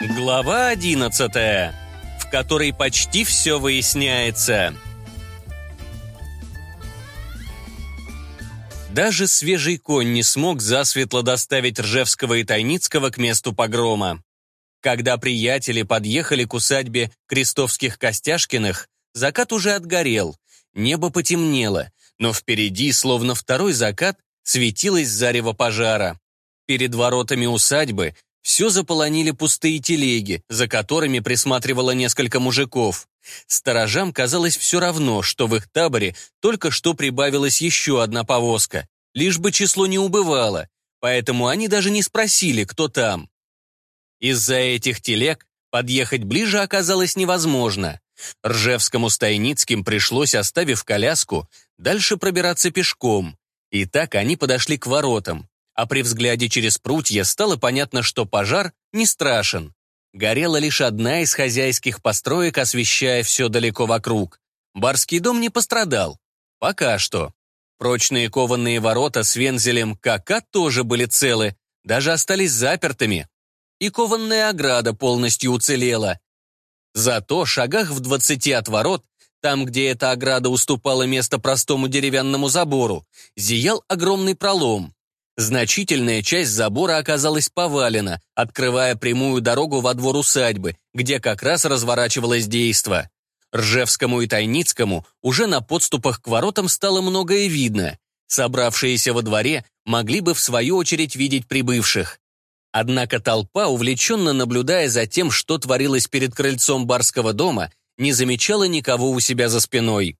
Глава 11, в которой почти все выясняется. Даже свежий конь не смог засветло доставить Ржевского и Тайницкого к месту погрома. Когда приятели подъехали к усадьбе Крестовских-Костяшкиных, закат уже отгорел, небо потемнело, но впереди, словно второй закат, светилось зарево пожара. Перед воротами усадьбы все заполонили пустые телеги, за которыми присматривало несколько мужиков. Сторожам казалось все равно, что в их таборе только что прибавилась еще одна повозка, лишь бы число не убывало, поэтому они даже не спросили, кто там. Из-за этих телег подъехать ближе оказалось невозможно. Ржевскому с пришлось, оставив коляску, дальше пробираться пешком. И так они подошли к воротам а при взгляде через прутья стало понятно, что пожар не страшен. Горела лишь одна из хозяйских построек, освещая все далеко вокруг. Барский дом не пострадал. Пока что. Прочные кованные ворота с вензелем КК тоже были целы, даже остались запертыми. И кованная ограда полностью уцелела. Зато шагах в двадцати от ворот, там, где эта ограда уступала место простому деревянному забору, зиял огромный пролом. Значительная часть забора оказалась повалена, открывая прямую дорогу во двор усадьбы, где как раз разворачивалось действо. Ржевскому и Тайницкому уже на подступах к воротам стало многое видно. Собравшиеся во дворе могли бы в свою очередь видеть прибывших. Однако толпа, увлеченно наблюдая за тем, что творилось перед крыльцом барского дома, не замечала никого у себя за спиной.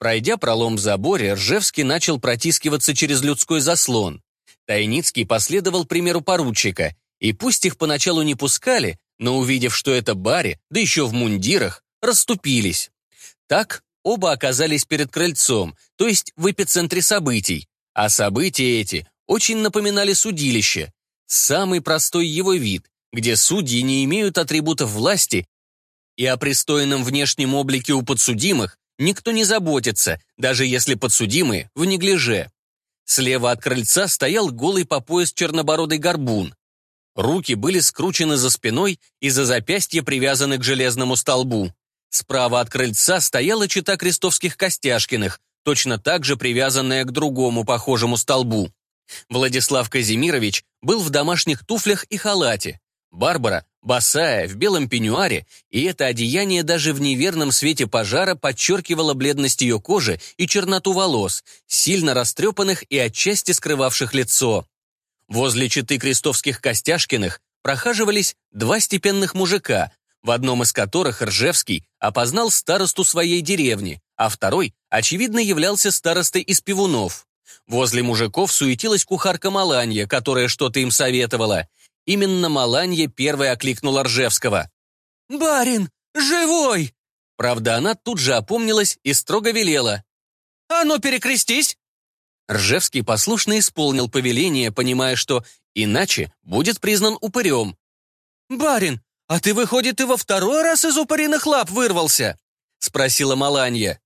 Пройдя пролом в заборе, Ржевский начал протискиваться через людской заслон. Тайницкий последовал примеру поручика, и пусть их поначалу не пускали, но увидев, что это Барри, да еще в мундирах, расступились. Так оба оказались перед крыльцом, то есть в эпицентре событий. А события эти очень напоминали судилище, самый простой его вид, где судьи не имеют атрибутов власти, и о пристойном внешнем облике у подсудимых никто не заботится, даже если подсудимые в неглиже. Слева от крыльца стоял голый по пояс чернобородый горбун. Руки были скручены за спиной и за запястье привязаны к железному столбу. Справа от крыльца стояла чита крестовских Костяшкиных, точно так же привязанная к другому похожему столбу. Владислав Казимирович был в домашних туфлях и халате. Барбара босая, в белом пеньюаре, и это одеяние даже в неверном свете пожара подчеркивало бледность ее кожи и черноту волос, сильно растрепанных и отчасти скрывавших лицо. Возле читы крестовских Костяшкиных прохаживались два степенных мужика, в одном из которых Ржевский опознал старосту своей деревни, а второй, очевидно, являлся старостой из пивунов. Возле мужиков суетилась кухарка Маланья, которая что-то им советовала. Именно Маланья первой окликнула Ржевского. «Барин, живой!» Правда, она тут же опомнилась и строго велела. «А ну, перекрестись!» Ржевский послушно исполнил повеление, понимая, что иначе будет признан упырем. «Барин, а ты, выходит, и во второй раз из упыриных лап вырвался?» — спросила Маланья.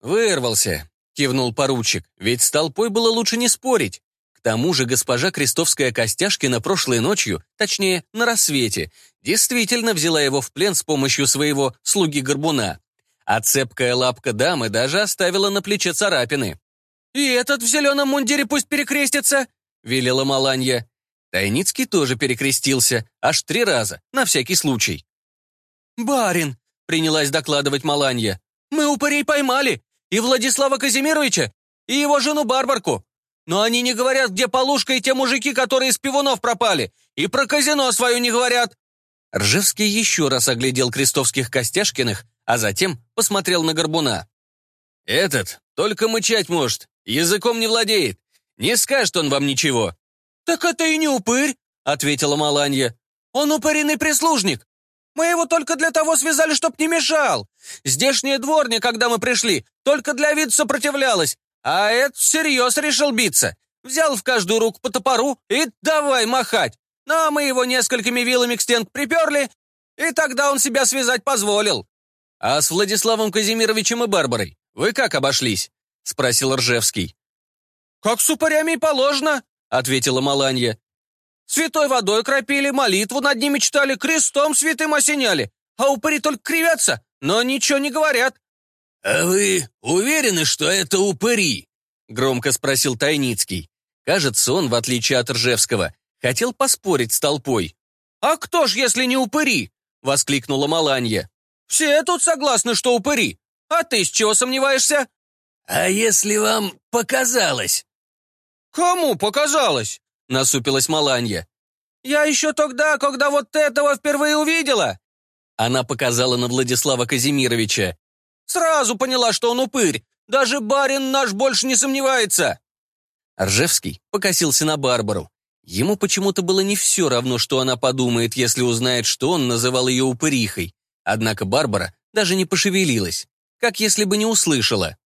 «Вырвался», — кивнул поручик, «ведь с толпой было лучше не спорить. Тому же госпожа Крестовская Костяшкина прошлой ночью, точнее, на рассвете, действительно взяла его в плен с помощью своего слуги-горбуна. А цепкая лапка дамы даже оставила на плече царапины. «И этот в зеленом мундире пусть перекрестится!» — велела Маланья. Тайницкий тоже перекрестился, аж три раза, на всякий случай. «Барин!» — принялась докладывать Маланья. «Мы упырей поймали! И Владислава Казимировича, и его жену Барбарку! Но они не говорят, где Полушка и те мужики, которые из пивунов пропали. И про казино свое не говорят». Ржевский еще раз оглядел крестовских Костяшкиных, а затем посмотрел на Горбуна. «Этот только мычать может, языком не владеет. Не скажет он вам ничего». «Так это и не упырь», — ответила Маланья. «Он упыриный прислужник. Мы его только для того связали, чтоб не мешал. Здешняя дворня, когда мы пришли, только для вида сопротивлялась, а этот всерьез решил биться. Взял в каждую руку по топору и давай махать. Ну, а мы его несколькими вилами к стенке приперли, и тогда он себя связать позволил. «А с Владиславом Казимировичем и Барбарой вы как обошлись?» — спросил Ржевский. «Как с упырями положено», — ответила Маланья. Святой водой кропили, молитву над ними читали, крестом святым осеняли. А упыри только кривятся, но ничего не говорят». «А вы уверены, что это упыри?» — громко спросил Тайницкий. Кажется, он, в отличие от Ржевского, хотел поспорить с толпой. «А кто ж, если не упыри?» — воскликнула Маланья. «Все тут согласны, что упыри. А ты с чего сомневаешься?» «А если вам показалось?» «Кому показалось?» — насупилась Маланья. «Я еще тогда, когда вот этого впервые увидела!» Она показала на Владислава Казимировича. «Сразу поняла, что он упырь. Даже барин наш больше не сомневается!» Ржевский покосился на Барбару. Ему почему-то было не все равно, что она подумает, если узнает, что он называл ее упырихой. Однако Барбара даже не пошевелилась, как если бы не услышала.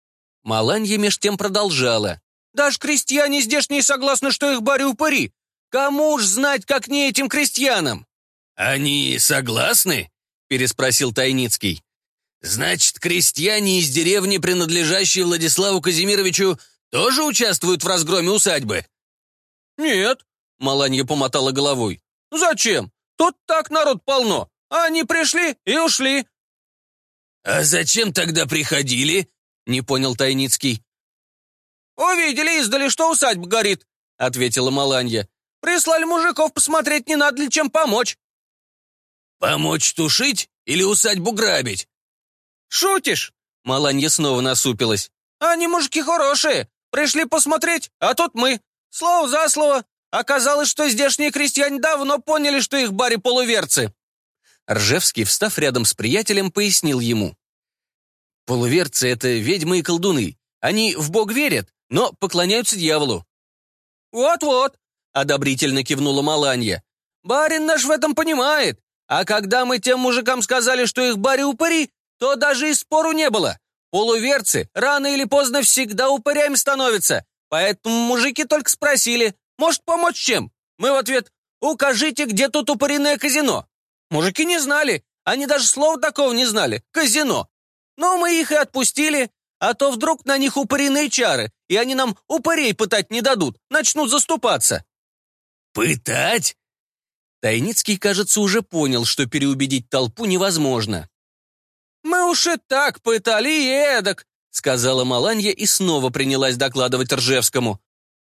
Маланья меж тем продолжала. «Даже крестьяне здешние согласны, что их бари упыри. Кому уж знать, как не этим крестьянам?» «Они согласны?» — переспросил Тайницкий. «Значит, крестьяне из деревни, принадлежащие Владиславу Казимировичу, тоже участвуют в разгроме усадьбы?» «Нет», Маланья помотала головой. «Зачем? Тут так народ полно. Они пришли и ушли». «А зачем тогда приходили?» — не понял Тайницкий. «Увидели издали, что усадьба горит», — ответила Маланья. «Прислали мужиков посмотреть, не надо ли чем помочь». «Помочь тушить или усадьбу грабить?» «Шутишь?» — Маланья снова насупилась. «Они мужики хорошие. Пришли посмотреть, а тут мы. Слово за слово. Оказалось, что здешние крестьяне давно поняли, что их бари полуверцы. Ржевский, встав рядом с приятелем, пояснил ему. Полуверцы — это ведьмы и колдуны. Они в Бог верят, но поклоняются дьяволу. «Вот-вот», — одобрительно кивнула Маланья. «Барин наш в этом понимает. А когда мы тем мужикам сказали, что их бари упыри, то даже и спору не было. Полуверцы рано или поздно всегда упырями становятся, поэтому мужики только спросили, может, помочь чем? Мы в ответ «Укажите, где тут упыриное казино». Мужики не знали, они даже слова такого не знали. Казино. Но мы их и отпустили, а то вдруг на них упыриные чары, и они нам упырей пытать не дадут, начнут заступаться. «Пытать?» Тайницкий, кажется, уже понял, что переубедить толпу невозможно. «Мы уж и так пытали и эдак», — сказала Маланья и снова принялась докладывать Ржевскому.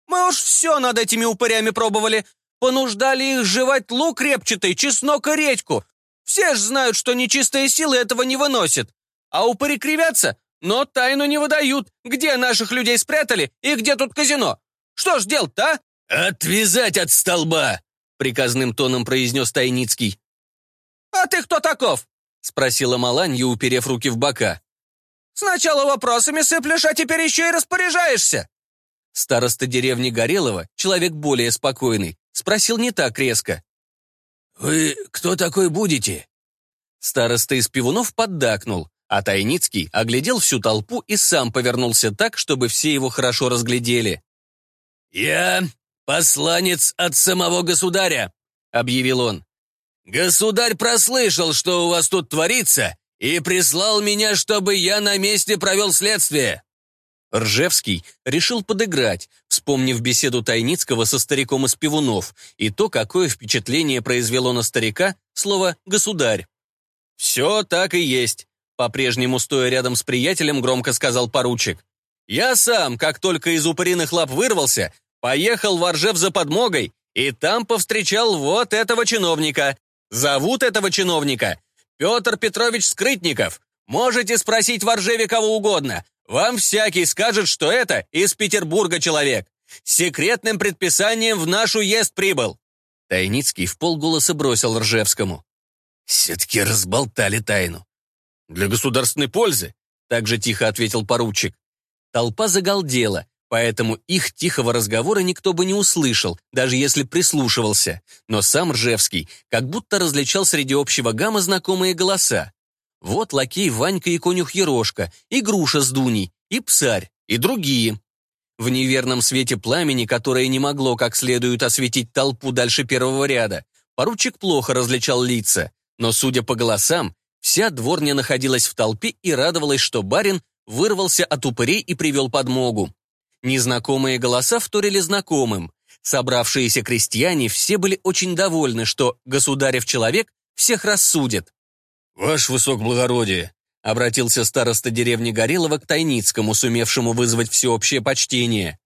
Мы уж все над этими упырями пробовали. Понуждали их жевать лук репчатый, чеснок и редьку. Все ж знают, что нечистые силы этого не выносят. А упыри кривятся, но тайну не выдают, где наших людей спрятали и где тут казино. Что ж делать-то, а? «Отвязать от столба!» — приказным тоном произнес Тайницкий. «А ты кто таков?» — спросила Маланья, уперев руки в бока. «Сначала вопросами сыплешь, а теперь еще и распоряжаешься». Староста деревни Горелого, человек более спокойный, спросил не так резко. «Вы кто такой будете?» Староста из пивунов поддакнул, а Тайницкий оглядел всю толпу и сам повернулся так, чтобы все его хорошо разглядели. «Я посланец от самого государя», — объявил он. «Государь прослышал, что у вас тут творится, и прислал меня, чтобы я на месте провел следствие». Ржевский решил подыграть, вспомнив беседу Тайницкого со стариком из Пивунов и то, какое впечатление произвело на старика слово «государь». «Все так и есть», — по-прежнему стоя рядом с приятелем, громко сказал поручик. «Я сам, как только из упыриных лап вырвался, поехал в Ржев за подмогой и там повстречал вот этого чиновника. Зовут этого чиновника Петр Петрович Скрытников. Можете спросить в Ржеве кого угодно, вам всякий скажет, что это из Петербурга человек. С секретным предписанием в наш уезд прибыл». Тайницкий в полголоса бросил Ржевскому. «Все-таки разболтали тайну». «Для государственной пользы», — также тихо ответил поручик. Толпа загалдела, поэтому их тихого разговора никто бы не услышал, даже если прислушивался. Но сам Ржевский как будто различал среди общего гамма знакомые голоса. Вот лакей Ванька и конюх Ерошка, и груша с Дуней, и псарь, и другие. В неверном свете пламени, которое не могло как следует осветить толпу дальше первого ряда, поручик плохо различал лица, но, судя по голосам, вся дворня находилась в толпе и радовалась, что барин вырвался от упырей и привел подмогу. Незнакомые голоса вторили знакомым. Собравшиеся крестьяне все были очень довольны, что государев человек всех рассудит. «Ваше высокоблагородие», — обратился староста деревни Горелого к Тайницкому, сумевшему вызвать всеобщее почтение.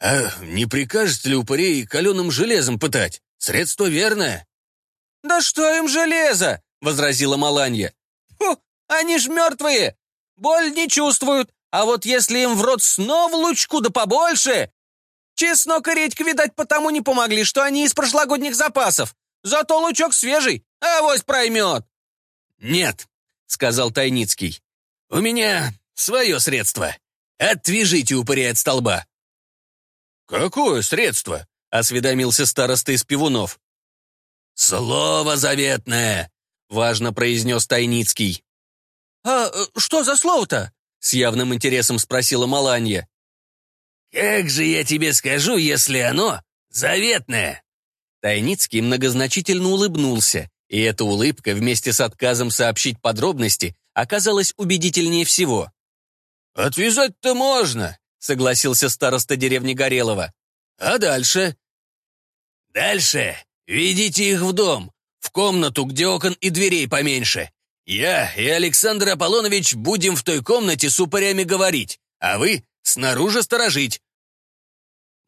«А не прикажете ли упырей каленым железом пытать? Средство верное». «Да что им железо?» — возразила Маланья. «Фу, они ж мертвые! Боль не чувствуют, а вот если им в рот снова лучку да побольше, Чеснок и редька, видать, потому не помогли, что они из прошлогодних запасов. Зато лучок свежий, а авось проймет. «Нет», — сказал Тайницкий. «У меня свое средство. Отвяжите упыря от столба». «Какое средство?» — осведомился староста из пивунов. «Слово заветное», — важно произнес Тайницкий. «А э, что за слово-то?» — с явным интересом спросила Маланья. «Как же я тебе скажу, если оно заветное?» Тайницкий многозначительно улыбнулся, и эта улыбка вместе с отказом сообщить подробности оказалась убедительнее всего. «Отвязать-то можно», — согласился староста деревни Горелого. «А дальше?» «Дальше ведите их в дом, в комнату, где окон и дверей поменьше. Я и Александр Аполлонович будем в той комнате с упырями говорить, а вы снаружи сторожить».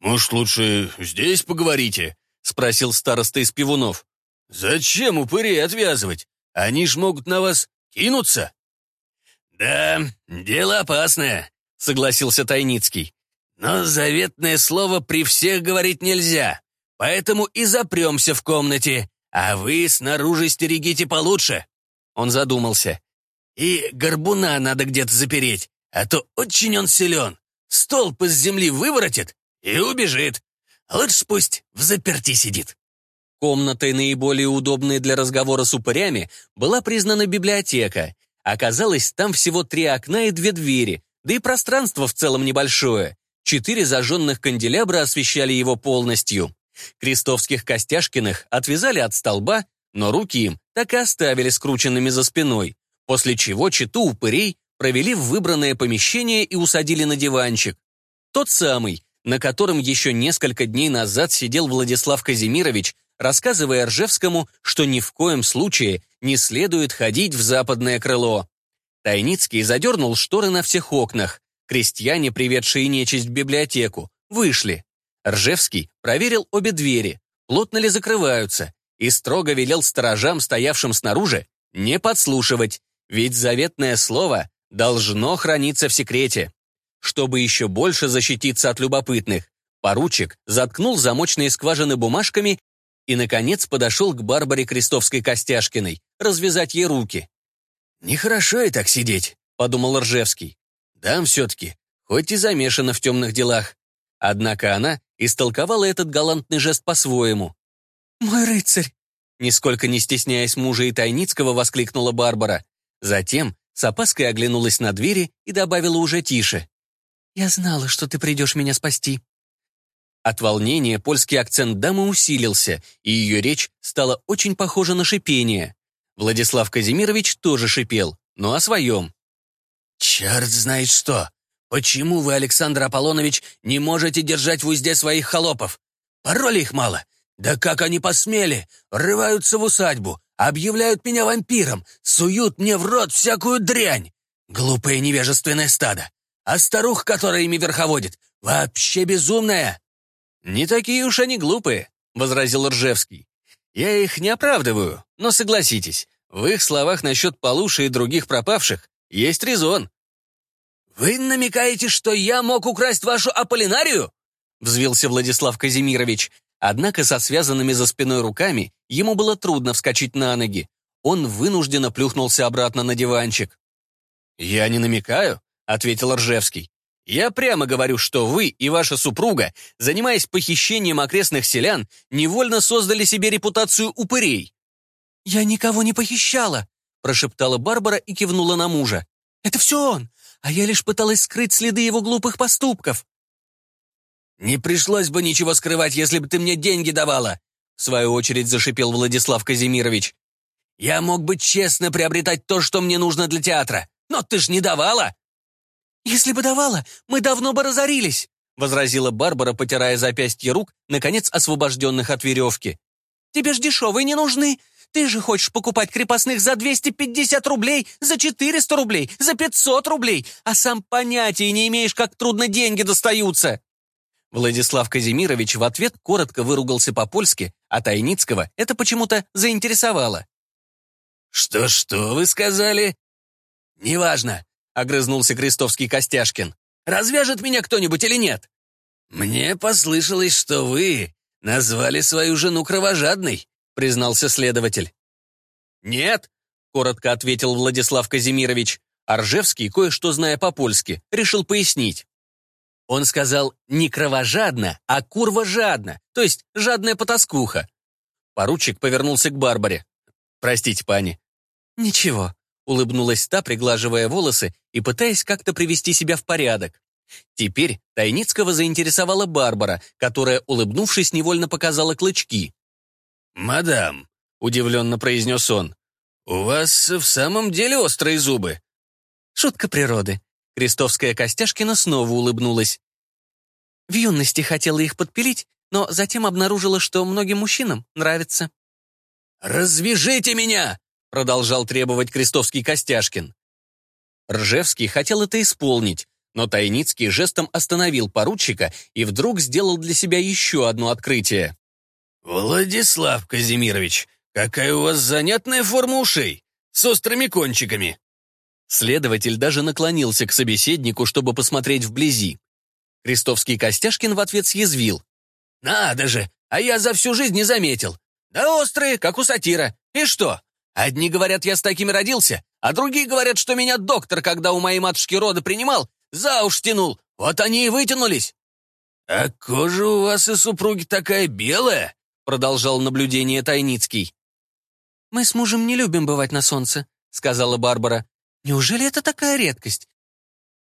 «Может, лучше здесь поговорите?» — спросил староста из пивунов. «Зачем упырей отвязывать? Они ж могут на вас кинуться». «Да, дело опасное», — согласился Тайницкий. «Но заветное слово при всех говорить нельзя, поэтому и запремся в комнате, а вы снаружи стерегите получше». Он задумался. «И горбуна надо где-то запереть, а то очень он силен. Столб из земли выворотит и убежит. Лучше пусть в заперти сидит». Комнатой, наиболее удобной для разговора с упырями, была признана библиотека. Оказалось, там всего три окна и две двери, да и пространство в целом небольшое. Четыре зажженных канделябра освещали его полностью. Крестовских Костяшкиных отвязали от столба, но руки им так и оставили скрученными за спиной, после чего читу упырей провели в выбранное помещение и усадили на диванчик. Тот самый, на котором еще несколько дней назад сидел Владислав Казимирович, рассказывая Ржевскому, что ни в коем случае не следует ходить в западное крыло. Тайницкий задернул шторы на всех окнах. Крестьяне, приведшие нечисть в библиотеку, вышли. Ржевский проверил обе двери, плотно ли закрываются, и строго велел сторожам, стоявшим снаружи, не подслушивать, ведь заветное слово должно храниться в секрете. Чтобы еще больше защититься от любопытных, поручик заткнул замочные скважины бумажками и, наконец, подошел к Барбаре Крестовской-Костяшкиной, развязать ей руки. «Нехорошо и так сидеть», — подумал Ржевский. «Дам все-таки, хоть и замешана в темных делах». Однако она истолковала этот галантный жест по-своему. «Мой рыцарь!» Нисколько не стесняясь мужа и Тайницкого, воскликнула Барбара. Затем с опаской оглянулась на двери и добавила уже тише. «Я знала, что ты придешь меня спасти». От волнения польский акцент дамы усилился, и ее речь стала очень похожа на шипение. Владислав Казимирович тоже шипел, но о своем. «Черт знает что! Почему вы, Александр Аполлонович, не можете держать в узде своих холопов? Пароли их мало. Да как они посмели! Рываются в усадьбу, объявляют меня вампиром, суют мне в рот всякую дрянь! Глупое невежественное стадо! А старуха, которая ими верховодит, вообще безумная!» «Не такие уж они глупые», — возразил Ржевский. «Я их не оправдываю, но согласитесь, в их словах насчет Полуши и других пропавших есть резон». «Вы намекаете, что я мог украсть вашу Аполлинарию?» — взвился Владислав Казимирович. Однако со связанными за спиной руками ему было трудно вскочить на ноги. Он вынужденно плюхнулся обратно на диванчик. «Я не намекаю», ответил Ржевский. «Я прямо говорю, что вы и ваша супруга, занимаясь похищением окрестных селян, невольно создали себе репутацию упырей». «Я никого не похищала», — прошептала Барбара и кивнула на мужа. «Это все он, а я лишь пыталась скрыть следы его глупых поступков». «Не пришлось бы ничего скрывать, если бы ты мне деньги давала», в свою очередь зашипел Владислав Казимирович. «Я мог бы честно приобретать то, что мне нужно для театра, но ты ж не давала!» «Если бы давала, мы давно бы разорились», возразила Барбара, потирая запястье рук, наконец освобожденных от веревки. «Тебе ж дешевые не нужны. Ты же хочешь покупать крепостных за 250 рублей, за 400 рублей, за 500 рублей, а сам понятия не имеешь, как трудно деньги достаются». Владислав Казимирович в ответ коротко выругался по-польски, а Тайницкого это почему-то заинтересовало. «Что-что вы сказали?» «Неважно», — огрызнулся Крестовский Костяшкин. «Развяжет меня кто-нибудь или нет?» «Мне послышалось, что вы назвали свою жену кровожадной», — признался следователь. «Нет», — коротко ответил Владислав Казимирович. Аржевский, кое-что зная по-польски, решил пояснить. Он сказал не кровожадно, а курвожадно, то есть жадная потаскуха. Поручик повернулся к Барбаре. «Простите, пани». «Ничего», — улыбнулась та, приглаживая волосы и пытаясь как-то привести себя в порядок. Теперь Тайницкого заинтересовала Барбара, которая, улыбнувшись, невольно показала клычки. «Мадам», — удивленно произнес он, — «у вас в самом деле острые зубы». «Шутка природы», Крестовская Костяшкина снова улыбнулась. В юности хотела их подпилить, но затем обнаружила, что многим мужчинам нравится. «Развяжите меня!» — продолжал требовать Крестовский Костяшкин. Ржевский хотел это исполнить, но Тайницкий жестом остановил поручика и вдруг сделал для себя еще одно открытие. «Владислав Казимирович, какая у вас занятная форма ушей, с острыми кончиками!» Следователь даже наклонился к собеседнику, чтобы посмотреть вблизи. Крестовский Костяшкин в ответ съязвил. «Надо же, а я за всю жизнь не заметил. Да острые, как у сатира. И что? Одни говорят, я с такими родился, а другие говорят, что меня доктор, когда у моей матушки роды принимал, за уж тянул. Вот они и вытянулись». «А кожа у вас и супруги такая белая?» продолжал наблюдение Тайницкий. «Мы с мужем не любим бывать на солнце», — сказала Барбара. Неужели это такая редкость?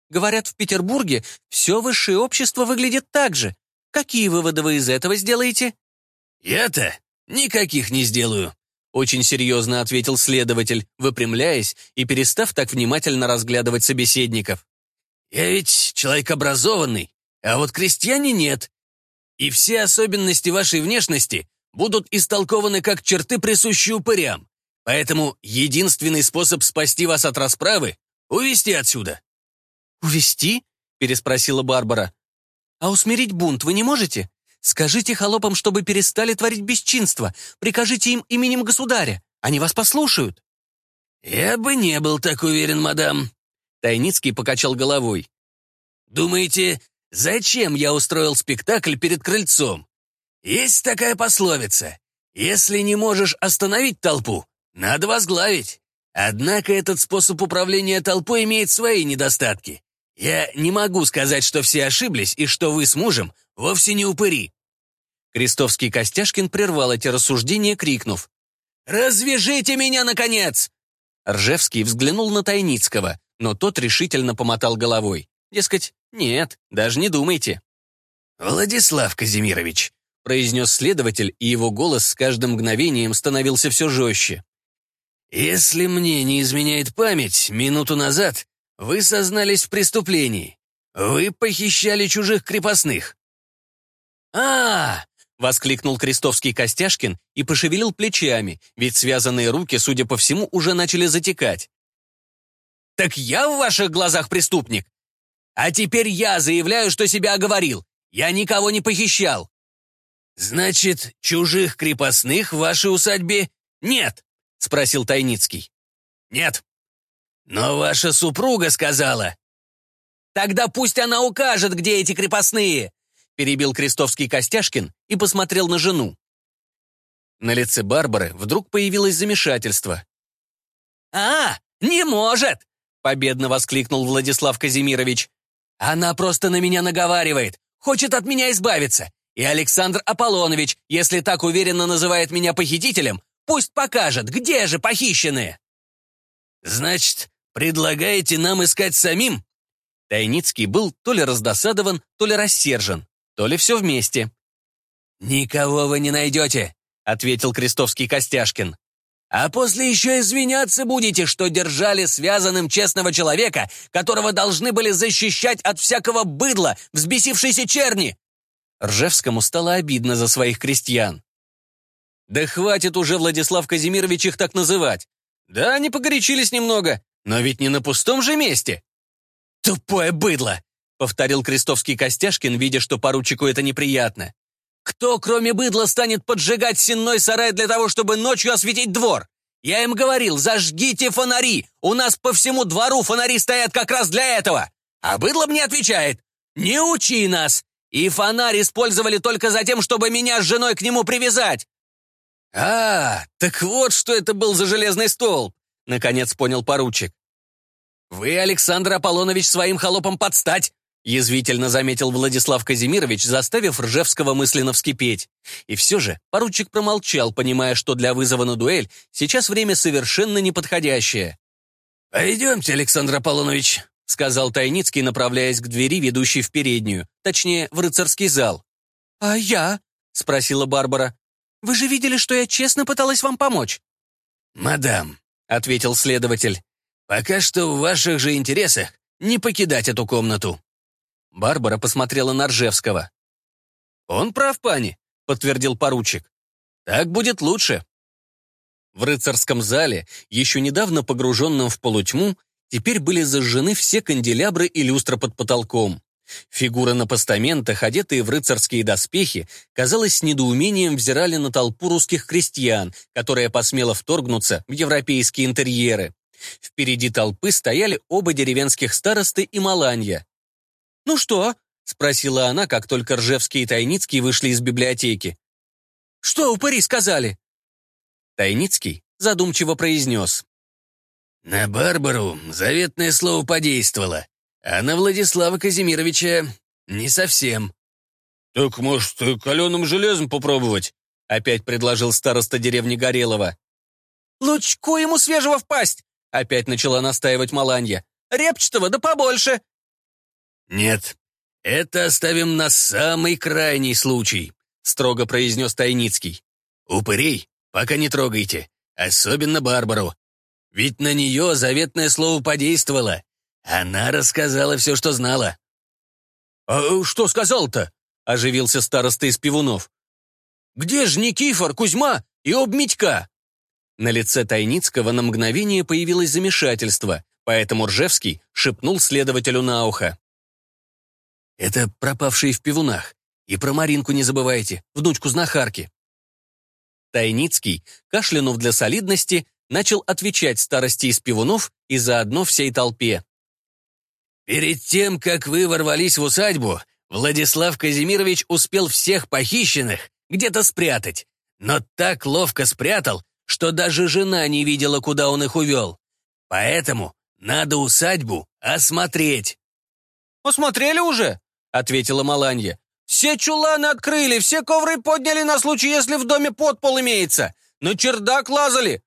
Говорят, в Петербурге все высшее общество выглядит так же. Какие выводы вы из этого сделаете? Я-то никаких не сделаю. Очень серьезно ответил следователь, выпрямляясь и перестав так внимательно разглядывать собеседников. «Я ведь человек образованный, а вот крестьяне нет. И все особенности вашей внешности будут истолкованы как черты, присущие упырям. Поэтому единственный способ спасти вас от расправы — увести отсюда». «Увести?» — переспросила Барбара. «А усмирить бунт вы не можете? Скажите холопам, чтобы перестали творить бесчинство. Прикажите им именем государя. Они вас послушают». «Я бы не был так уверен, мадам», — Тайницкий покачал головой. «Думаете, зачем я устроил спектакль перед крыльцом? Есть такая пословица. Если не можешь остановить толпу, надо возглавить. Однако этот способ управления толпой имеет свои недостатки. Я не могу сказать, что все ошиблись и что вы с мужем вовсе не упыри». Крестовский Костяшкин прервал эти рассуждения, крикнув. «Развяжите меня, наконец!» Ржевский взглянул на Тайницкого, но тот решительно помотал головой. Дескать, нет, даже не думайте. «Владислав Казимирович», — произнес следователь, и его голос с каждым мгновением становился все жестче. «Если мне не изменяет память, минуту назад вы сознались в преступлении. Вы похищали чужих крепостных». «А!» — воскликнул Крестовский Костяшкин и пошевелил плечами, ведь связанные руки, судя по всему, уже начали затекать. «Так я в ваших глазах преступник? А теперь я заявляю, что себя оговорил. Я никого не похищал». «Значит, чужих крепостных в вашей усадьбе нет?» — спросил Тайницкий. «Нет». «Но ваша супруга сказала». «Тогда пусть она укажет, где эти крепостные», — перебил Крестовский Костяшкин и посмотрел на жену. На лице Барбары вдруг появилось замешательство. «А, не может!» — победно воскликнул Владислав Казимирович. «Она просто на меня наговаривает, хочет от меня избавиться. И Александр Аполлонович, если так уверенно называет меня похитителем, Пусть покажет, где же похищенные!» «Значит, предлагаете нам искать самим?» Тайницкий был то ли раздосадован, то ли рассержен, то ли все вместе. «Никого вы не найдете», — ответил Крестовский Костяшкин. А после еще извиняться будете, что держали связанным честного человека, которого должны были защищать от всякого быдла, взбесившейся черни!» Ржевскому стало обидно за своих крестьян. «Да хватит уже, Владислав Казимирович, их так называть. Да, они погорячились немного, но ведь не на пустом же месте». «Тупое быдло!» — повторил Крестовский Костяшкин, видя, что поручику это неприятно. Кто, кроме быдла, станет поджигать сенной сарай для того, чтобы ночью осветить двор? Я им говорил, зажгите фонари, у нас по всему двору фонари стоят как раз для этого. А быдло мне отвечает, не учи нас. И фонарь использовали только за тем, чтобы меня с женой к нему привязать. А, так вот, что это был за железный столб, наконец понял поручик. Вы, Александр Аполлонович, своим холопом подстать. Язвительно заметил Владислав Казимирович, заставив Ржевского мысленно вскипеть. И все же поручик промолчал, понимая, что для вызова на дуэль сейчас время совершенно неподходящее. «Пойдемте, Александр Аполлонович», — сказал Тайницкий, направляясь к двери, ведущей в переднюю, точнее, в рыцарский зал. «А я?» — спросила Барбара. «Вы же видели, что я честно пыталась вам помочь?» «Мадам», — ответил следователь, «пока что в ваших же интересах не покидать эту комнату». Барбара посмотрела на Ржевского. «Он прав, пани», — подтвердил поручик. «Так будет лучше». В рыцарском зале, еще недавно погруженном в полутьму, теперь были зажжены все канделябры и люстра под потолком. Фигуры на постаментах, одетые в рыцарские доспехи, казалось, с недоумением взирали на толпу русских крестьян, которая посмела вторгнуться в европейские интерьеры. Впереди толпы стояли оба деревенских старосты и Маланья. «Ну что?» — спросила она, как только Ржевский и Тайницкий вышли из библиотеки. «Что упыри сказали?» Тайницкий задумчиво произнес. «На Барбару заветное слово подействовало, а на Владислава Казимировича не совсем». «Так, может, каленым железом попробовать?» — опять предложил староста деревни Горелова. «Лучку ему свежего впасть!» — опять начала настаивать Маланья. «Репчатого да побольше!» «Нет, это оставим на самый крайний случай», — строго произнес Тайницкий. «Упырей пока не трогайте, особенно Барбару. Ведь на нее заветное слово подействовало. Она рассказала все, что знала». «А что сказал-то?» — оживился староста из пивунов. «Где же Никифор, Кузьма и обмитька?» На лице Тайницкого на мгновение появилось замешательство, поэтому Ржевский шепнул следователю на ухо. Это пропавшие в пивунах. И про Маринку не забывайте, внучку знахарки. Тайницкий, кашлянув для солидности, начал отвечать старости из пивунов и заодно всей толпе. «Перед тем, как вы ворвались в усадьбу, Владислав Казимирович успел всех похищенных где-то спрятать, но так ловко спрятал, что даже жена не видела, куда он их увел. Поэтому надо усадьбу осмотреть». «Осмотрели уже?» — ответила Маланья. «Все чуланы открыли, все ковры подняли на случай, если в доме подпол имеется. На чердак лазали.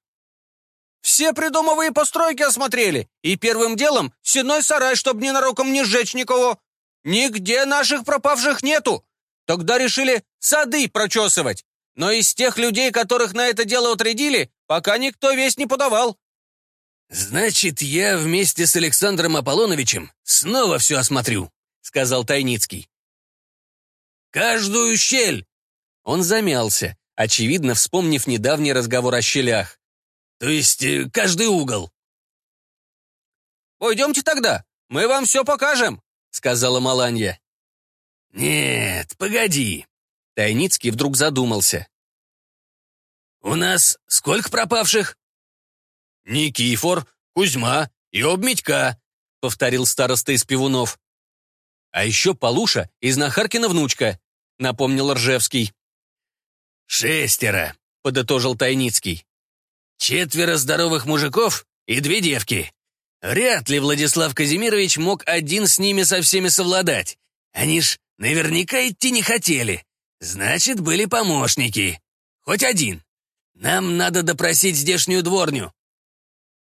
Все придомовые постройки осмотрели. И первым делом сеной сарай, чтобы ненароком не сжечь никого. Нигде наших пропавших нету. Тогда решили сады прочесывать. Но из тех людей, которых на это дело отрядили, пока никто весь не подавал». «Значит, я вместе с Александром Аполлоновичем снова все осмотрю», — сказал Тайницкий. «Каждую щель!» Он замялся, очевидно, вспомнив недавний разговор о щелях. «То есть э, каждый угол». «Пойдемте тогда, мы вам все покажем», — сказала Маланья. «Нет, погоди». Тайницкий вдруг задумался. «У нас сколько пропавших?» «Никифор, Кузьма и Обмитька», — повторил староста из пивунов. А еще Полуша и Знахаркина внучка, напомнил Ржевский. «Шестеро», — подытожил Тайницкий. «Четверо здоровых мужиков и две девки. Вряд ли Владислав Казимирович мог один с ними со всеми совладать. Они ж наверняка идти не хотели. Значит, были помощники. Хоть один. Нам надо допросить здешнюю дворню».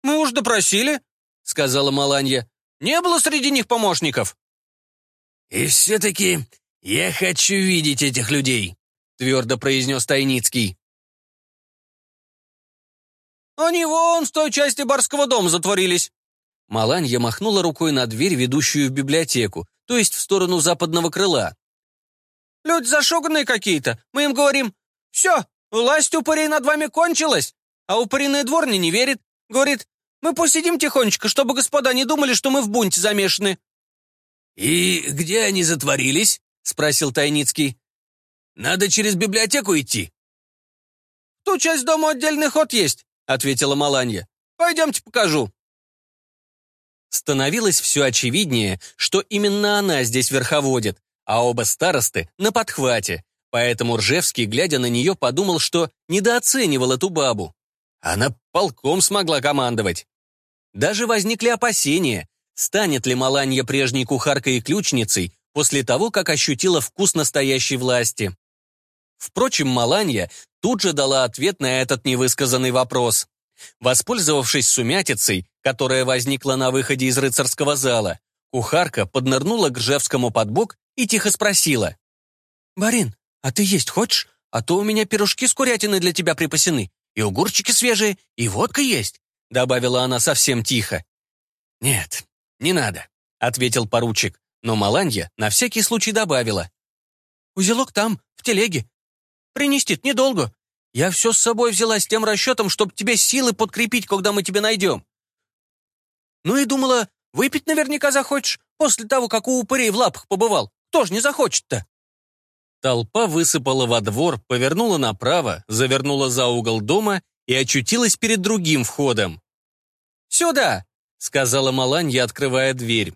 «Мы уж допросили», — сказала Маланья. «Не было среди них помощников». «И все-таки я хочу видеть этих людей», — твердо произнес Тайницкий. Они вон в той части барского дома затворились». Маланья махнула рукой на дверь, ведущую в библиотеку, то есть в сторону западного крыла. «Люди зашуганные какие-то. Мы им говорим, все, власть упырей над вами кончилась. А упыриная дворня не верит. Говорит, мы посидим тихонечко, чтобы господа не думали, что мы в бунте замешаны». «И где они затворились?» — спросил Тайницкий. «Надо через библиотеку идти». «В ту часть дома отдельный ход есть», — ответила Маланья. «Пойдемте покажу». Становилось все очевиднее, что именно она здесь верховодит, а оба старосты на подхвате, поэтому Ржевский, глядя на нее, подумал, что недооценивал эту бабу. Она полком смогла командовать. Даже возникли опасения, станет ли Маланья прежней кухаркой и ключницей после того, как ощутила вкус настоящей власти. Впрочем, Маланья тут же дала ответ на этот невысказанный вопрос. Воспользовавшись сумятицей, которая возникла на выходе из рыцарского зала, кухарка поднырнула к Ржевскому под бок и тихо спросила. «Барин, а ты есть хочешь? А то у меня пирожки с курятиной для тебя припасены, и огурчики свежие, и водка есть», добавила она совсем тихо. «Нет, не надо», — ответил поручик, но Маланья на всякий случай добавила. «Узелок там, в телеге. Принести недолго. Я все с собой взяла с тем расчетом, чтобы тебе силы подкрепить, когда мы тебя найдем. Ну и думала, выпить наверняка захочешь, после того, как у упырей в лапах побывал. Кто ж не захочет-то?» Толпа высыпала во двор, повернула направо, завернула за угол дома и очутилась перед другим входом. «Сюда!» — сказала Маланья, открывая дверь.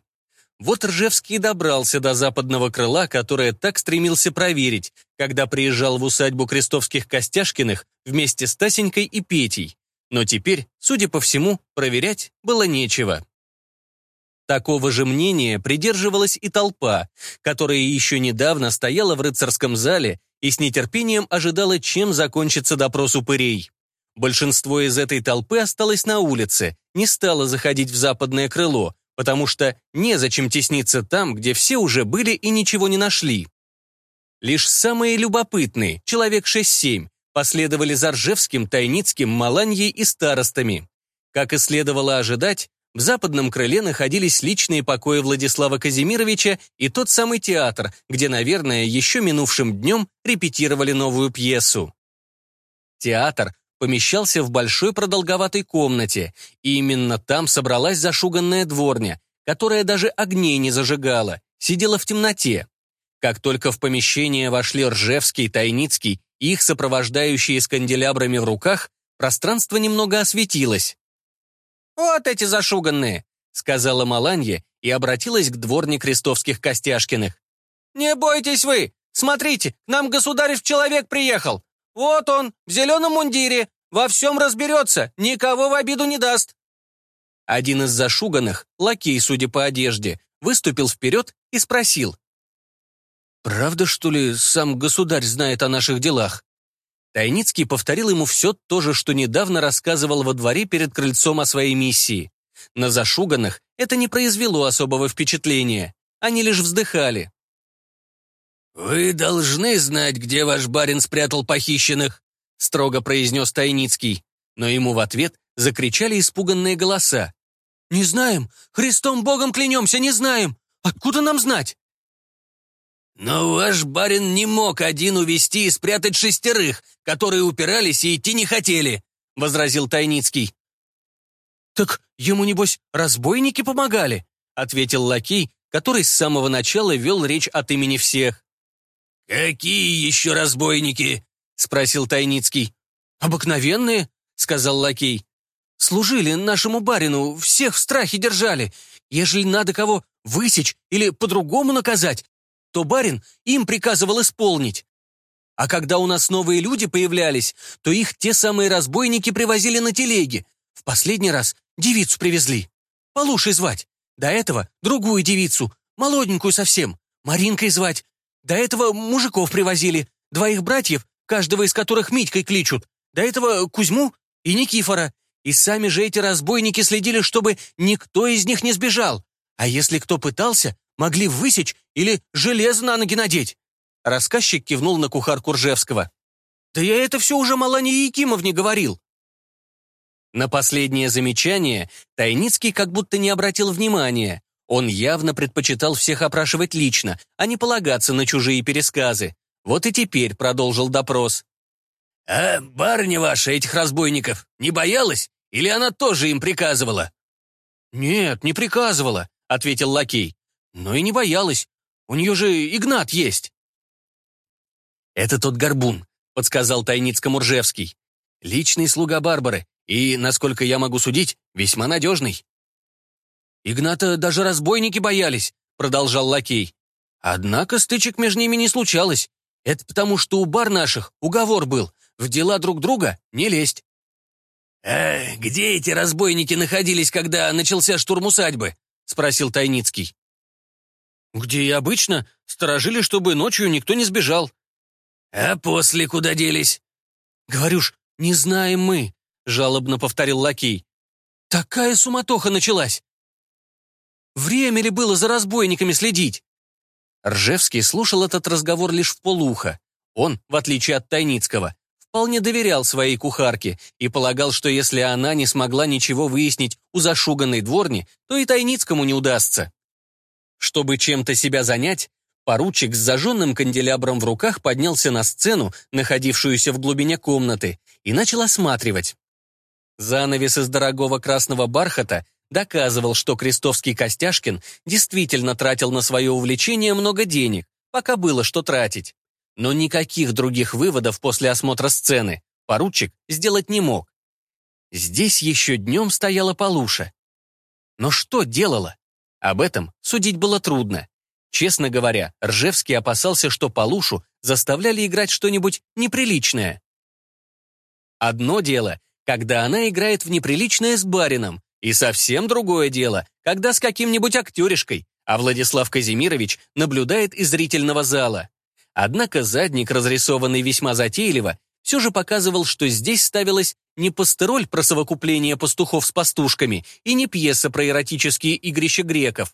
Вот Ржевский добрался до западного крыла, которое так стремился проверить, когда приезжал в усадьбу крестовских Костяшкиных вместе с Тасенькой и Петей. Но теперь, судя по всему, проверять было нечего. Такого же мнения придерживалась и толпа, которая еще недавно стояла в рыцарском зале и с нетерпением ожидала, чем закончится допрос упырей. Большинство из этой толпы осталось на улице, не стало заходить в западное крыло, потому что незачем тесниться там, где все уже были и ничего не нашли. Лишь самые любопытные, человек 6-7, последовали за Ржевским, Тайницким, Маланьей и старостами. Как и следовало ожидать, в западном крыле находились личные покои Владислава Казимировича и тот самый театр, где, наверное, еще минувшим днем репетировали новую пьесу. Театр помещался в большой продолговатой комнате, и именно там собралась зашуганная дворня, которая даже огней не зажигала, сидела в темноте. Как только в помещение вошли Ржевский, Тайницкий и их сопровождающие с канделябрами в руках, пространство немного осветилось. «Вот эти зашуганные», — сказала Маланье и обратилась к дворне крестовских Костяшкиных. «Не бойтесь вы! Смотрите, к нам государев человек приехал! Вот он, в зеленом мундире, во всем разберется, никого в обиду не даст!» Один из зашуганных, лакей, судя по одежде, выступил вперед и спросил. «Правда, что ли, сам государь знает о наших делах?» Тайницкий повторил ему все то же, что недавно рассказывал во дворе перед крыльцом о своей миссии. На зашуганных это не произвело особого впечатления. Они лишь вздыхали. «Вы должны знать, где ваш барин спрятал похищенных», строго произнес Тайницкий. Но ему в ответ закричали испуганные голоса. «Не знаем! Христом Богом клянемся, не знаем! Откуда нам знать?» «Но ваш барин не мог один увести и спрятать шестерых, которые упирались и идти не хотели», — возразил Тайницкий. «Так ему, небось, разбойники помогали?» — ответил лакей, который с самого начала вел речь от имени всех. «Какие еще разбойники?» — спросил Тайницкий. «Обыкновенные», — сказал лакей. «Служили нашему барину, всех в страхе держали. Ежели надо кого высечь или по-другому наказать, то барин им приказывал исполнить. А когда у нас новые люди появлялись, то их те самые разбойники привозили на телеге. В последний раз девицу привезли. Полушей звать. До этого другую девицу, молоденькую совсем, Маринкой звать. До этого мужиков привозили, двоих братьев, каждого из которых Митькой кличут. До этого Кузьму и Никифора. И сами же эти разбойники следили, чтобы никто из них не сбежал. А если кто пытался, могли высечь или железо на ноги надеть. Рассказчик кивнул на кухарку Ржевского. Да я это все уже Малане Якимовне говорил. На последнее замечание Тайницкий как будто не обратил внимания. Он явно предпочитал всех опрашивать лично, а не полагаться на чужие пересказы. Вот и теперь продолжил допрос. «А барыня ваша этих разбойников не боялась? Или она тоже им приказывала?» «Нет, не приказывала», — ответил лакей. «Но и не боялась. У нее же Игнат есть». «Это тот горбун», — подсказал Тайницкому Ржевский. «Личный слуга Барбары, и, насколько я могу судить, весьма надежный». «Игната даже разбойники боялись», — продолжал лакей. «Однако стычек между ними не случалось. Это потому, что у бар наших уговор был в дела друг друга не лезть». «А где эти разбойники находились, когда начался штурм усадьбы?» — спросил Тайницкий. «Где и обычно. Сторожили, чтобы ночью никто не сбежал». «А после куда делись?» «Говорю ж, не знаем мы», — жалобно повторил лакей. «Такая суматоха началась. Время ли было за разбойниками следить?» Ржевский слушал этот разговор лишь в полуха. Он, в отличие от Тайницкого, вполне доверял своей кухарке и полагал, что если она не смогла ничего выяснить у зашуганной дворни, то и Тайницкому не удастся. Чтобы чем-то себя занять, поручик с зажженным канделябром в руках поднялся на сцену, находившуюся в глубине комнаты, и начал осматривать. Занавес из дорогого красного бархата доказывал, что Крестовский Костяшкин действительно тратил на свое увлечение много денег, пока было что тратить. Но никаких других выводов после осмотра сцены поручик сделать не мог. Здесь еще днем стояла Полуша. Но что делала? Об этом судить было трудно. Честно говоря, Ржевский опасался, что Полушу заставляли играть что-нибудь неприличное. Одно дело, когда она играет в неприличное с барином, и совсем другое дело, когда с каким-нибудь актеришкой, а Владислав Казимирович наблюдает из зрительного зала. Однако задник, разрисованный весьма затейливо, все же показывал, что здесь ставилась не пастероль про совокупление пастухов с пастушками и не пьеса про эротические игрища греков.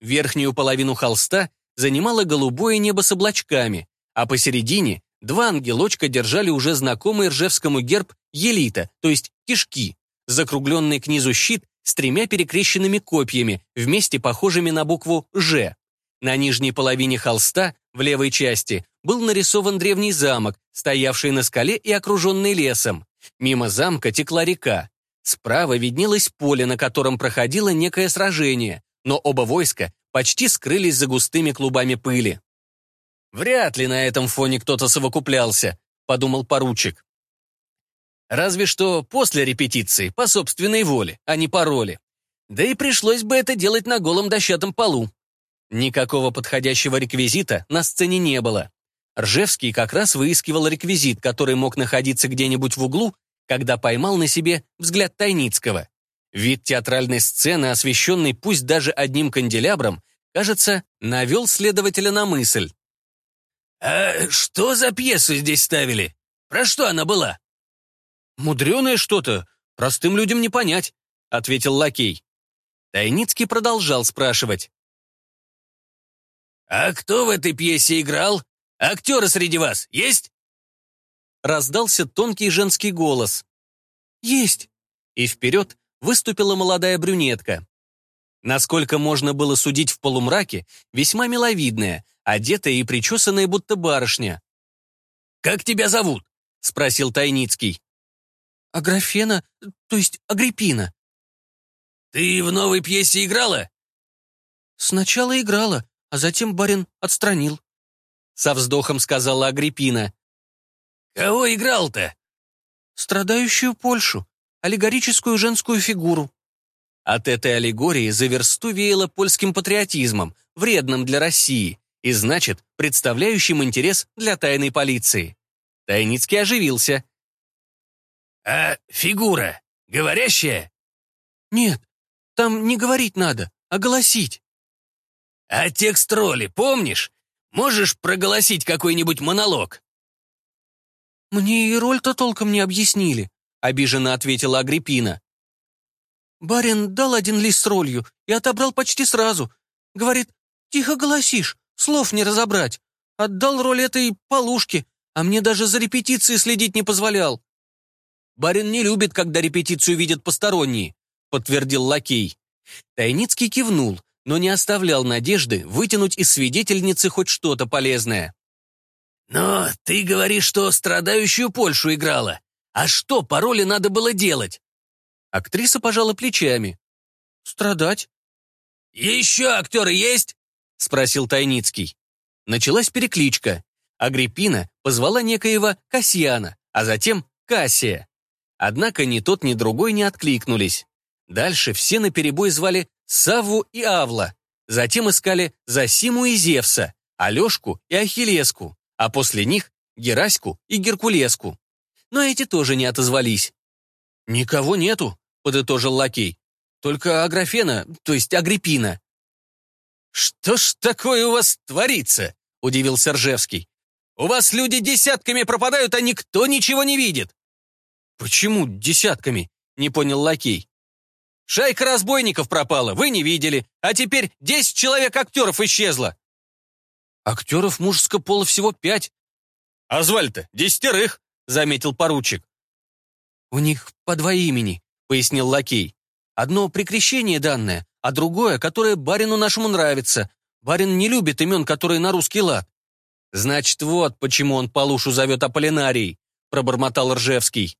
Верхнюю половину холста занимало голубое небо с облачками, а посередине два ангелочка держали уже знакомый Ржевскому герб елита, то есть кишки закругленный к низу щит с тремя перекрещенными копьями, вместе похожими на букву «Ж». На нижней половине холста, в левой части, был нарисован древний замок, стоявший на скале и окруженный лесом. Мимо замка текла река. Справа виднелось поле, на котором проходило некое сражение, но оба войска почти скрылись за густыми клубами пыли. «Вряд ли на этом фоне кто-то совокуплялся», — подумал поручик. Разве что после репетиции, по собственной воле, а не по роли. Да и пришлось бы это делать на голом дощатом полу. Никакого подходящего реквизита на сцене не было. Ржевский как раз выискивал реквизит, который мог находиться где-нибудь в углу, когда поймал на себе взгляд Тайницкого. Вид театральной сцены, освещенный пусть даже одним канделябром, кажется, навел следователя на мысль. «А что за пьесу здесь ставили? Про что она была?» «Мудреное что-то, простым людям не понять», — ответил лакей. Тайницкий продолжал спрашивать. «А кто в этой пьесе играл? Актеры среди вас есть?» Раздался тонкий женский голос. «Есть!» И вперед выступила молодая брюнетка. Насколько можно было судить в полумраке, весьма миловидная, одетая и причесанная будто барышня. «Как тебя зовут?» — спросил Тайницкий. Аграфена, то есть Агриппина. Ты в новой пьесе играла? Сначала играла, а затем барин отстранил. Со вздохом сказала Агриппина. Кого играл-то? Страдающую Польшу, аллегорическую женскую фигуру. От этой аллегории за версту веяло польским патриотизмом, вредным для России, и значит, представляющим интерес для тайной полиции. Тайницкий оживился. «А фигура говорящая?» «Нет, там не говорить надо, а голосить». «А текст роли помнишь? Можешь проголосить какой-нибудь монолог?» «Мне и роль-то толком не объяснили», — обиженно ответила Агриппина. «Барин дал один лист с ролью и отобрал почти сразу. Говорит, тихо голосишь, слов не разобрать. Отдал роль этой полушке, а мне даже за репетиции следить не позволял. Барин не любит, когда репетицию видят посторонние», подтвердил лакей. Тайницкий кивнул, но не оставлял надежды вытянуть из свидетельницы хоть что-то полезное. «Но ты говоришь, что страдающую Польшу играла. А что по роли надо было делать?» Актриса пожала плечами. «Страдать». «Еще актеры есть?» — спросил Тайницкий. Началась перекличка. Агриппина позвала некоего Касьяна, а затем Кассия. Однако ни тот, ни другой не откликнулись. Дальше все наперебой звали Савву и Авла. Затем искали Засиму и Зевса, Алешку и Ахиллеску, а после них Гераську и Геркулеску. Но эти тоже не отозвались. «Никого нету», — подытожил лакей. «Только Аграфена, то есть Агриппина». «Что ж такое у вас творится?» — удивился Ржевский. «У вас люди десятками пропадают, а никто ничего не видит». «Почему десятками?» — не понял лакей. Шайка разбойников пропала, вы не видели, а теперь десять человек актеров исчезло. Актеров мужского пола всего пять. А звали-то десятерых, заметил поручик. У них по два имени, пояснил лакей. Одно прикрещение данное, а другое, которое барину нашему нравится. Барин не любит имен, которые на русский лад. Значит, вот почему он Полушу зовет Аполлинарий, пробормотал Ржевский.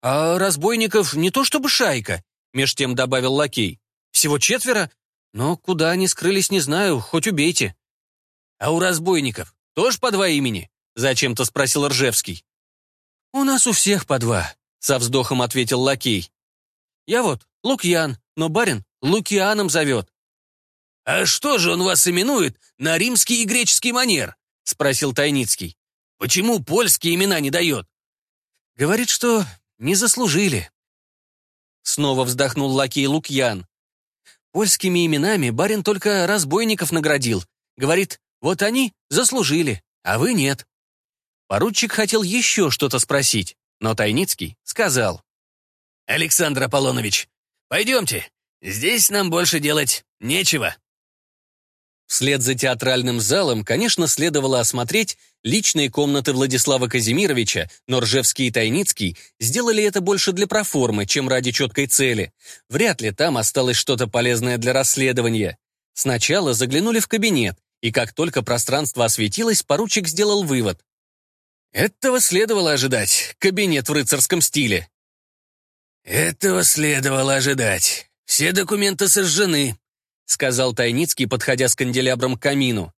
А разбойников не то чтобы шайка, меж тем добавил лакей. «Всего четверо? Но куда они скрылись, не знаю, хоть убейте». «А у разбойников тоже по два имени?» Зачем-то спросил Ржевский. «У нас у всех по два», — со вздохом ответил лакей. «Я вот Лукьян, но барин Лукианом зовет». «А что же он вас именует на римский и греческий манер?» — спросил Тайницкий. «Почему польские имена не дает?» «Говорит, что не заслужили», Снова вздохнул лакей Лукьян. Польскими именами барин только разбойников наградил. Говорит, вот они заслужили, а вы нет. Поручик хотел еще что-то спросить, но Тайницкий сказал. «Александр Аполлонович, пойдемте. Здесь нам больше делать нечего». Вслед за театральным залом, конечно, следовало осмотреть личные комнаты Владислава Казимировича, но Ржевский и Тайницкий сделали это больше для проформы, чем ради четкой цели. Вряд ли там осталось что-то полезное для расследования. Сначала заглянули в кабинет, и как только пространство осветилось, поручик сделал вывод. Этого следовало ожидать, кабинет в рыцарском стиле. Этого следовало ожидать. Все документы сожжены, сказал Тайницкий, подходя с канделябром к камину.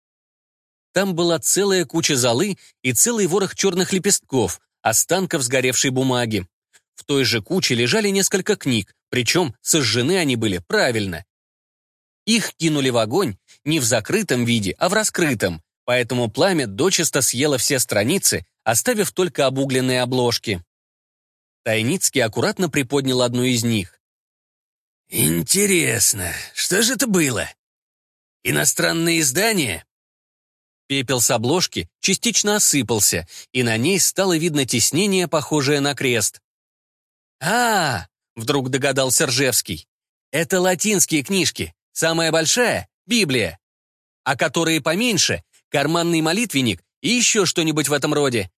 Там была целая куча золы и целый ворох черных лепестков, останков сгоревшей бумаги. В той же куче лежали несколько книг, причем сожжены они были правильно. Их кинули в огонь не в закрытом виде, а в раскрытом, поэтому пламя дочисто съело все страницы, оставив только обугленные обложки. Тайницкий аккуратно приподнял одну из них. «Интересно, что же это было? Иностранное издание?» Пепел с обложки частично осыпался, и на ней стало видно теснение, похожее на крест. а, -а вдруг догадался Ржевский. «Это латинские книжки. Самая большая — Библия. А которые поменьше — карманный молитвенник и еще что-нибудь в этом роде.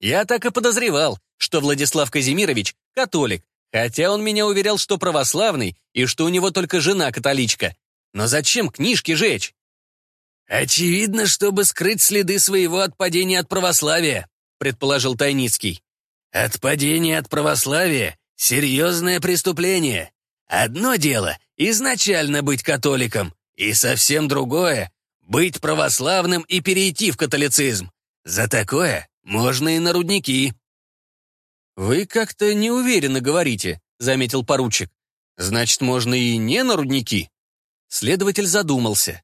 Я так и подозревал, что Владислав Казимирович — католик, Хотя он меня уверял, что православный и что у него только жена католичка. Но зачем книжки жечь? «Очевидно, чтобы скрыть следы своего отпадения от православия», предположил Тайницкий. «Отпадение от православия — серьезное преступление. Одно дело — изначально быть католиком, и совсем другое — быть православным и перейти в католицизм. За такое можно и на рудники». «Вы как-то неуверенно говорите», — заметил поручик. «Значит, можно и не на рудники?» Следователь задумался.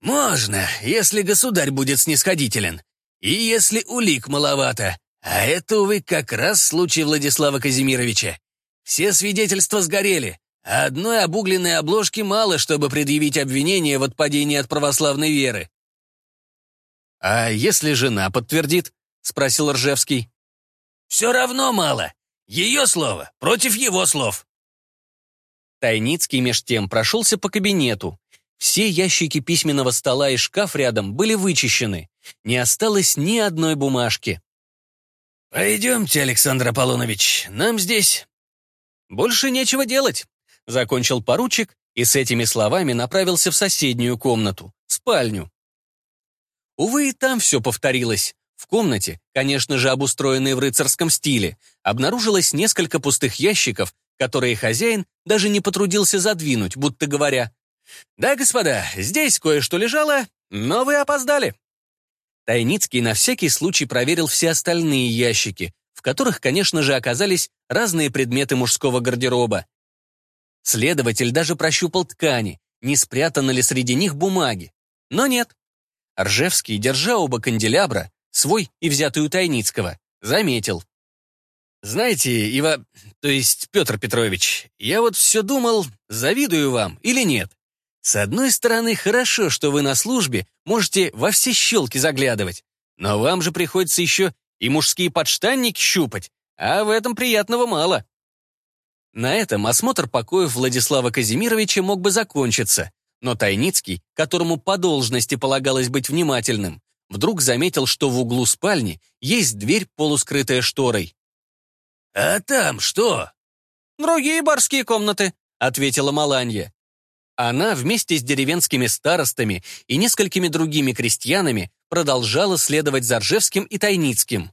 «Можно, если государь будет снисходителен. И если улик маловато. А это, увы, как раз случай Владислава Казимировича. Все свидетельства сгорели, а одной обугленной обложки мало, чтобы предъявить обвинение в отпадении от православной веры». «А если жена подтвердит?» — спросил Ржевский. Все равно мало. Ее слово против его слов. Тайницкий меж тем прошелся по кабинету. Все ящики письменного стола и шкаф рядом были вычищены. Не осталось ни одной бумажки. «Пойдемте, Александр Аполлонович, нам здесь...» «Больше нечего делать», — закончил поручик и с этими словами направился в соседнюю комнату, спальню. Увы, и там все повторилось. В комнате, конечно же обустроенной в рыцарском стиле, обнаружилось несколько пустых ящиков, которые хозяин даже не потрудился задвинуть, будто говоря, «Да, господа, здесь кое-что лежало, но вы опоздали». Тайницкий на всякий случай проверил все остальные ящики, в которых, конечно же, оказались разные предметы мужского гардероба. Следователь даже прощупал ткани, не спрятаны ли среди них бумаги. Но нет. Ржевский, держа оба канделябра, свой и взятый у Тайницкого, заметил. «Знаете, Ива, то есть Петр Петрович, я вот все думал, завидую вам или нет. С одной стороны, хорошо, что вы на службе можете во все щелки заглядывать, но вам же приходится еще и мужские подштанники щупать, а в этом приятного мало. На этом осмотр покоев Владислава Казимировича мог бы закончиться, но Тайницкий, которому по должности полагалось быть внимательным, вдруг заметил, что в углу спальни есть дверь, полускрытая шторой. «А там что?» «Другие барские комнаты», — ответила Маланья. Она вместе с деревенскими старостами и несколькими другими крестьянами продолжала следовать за Ржевским и Тайницким.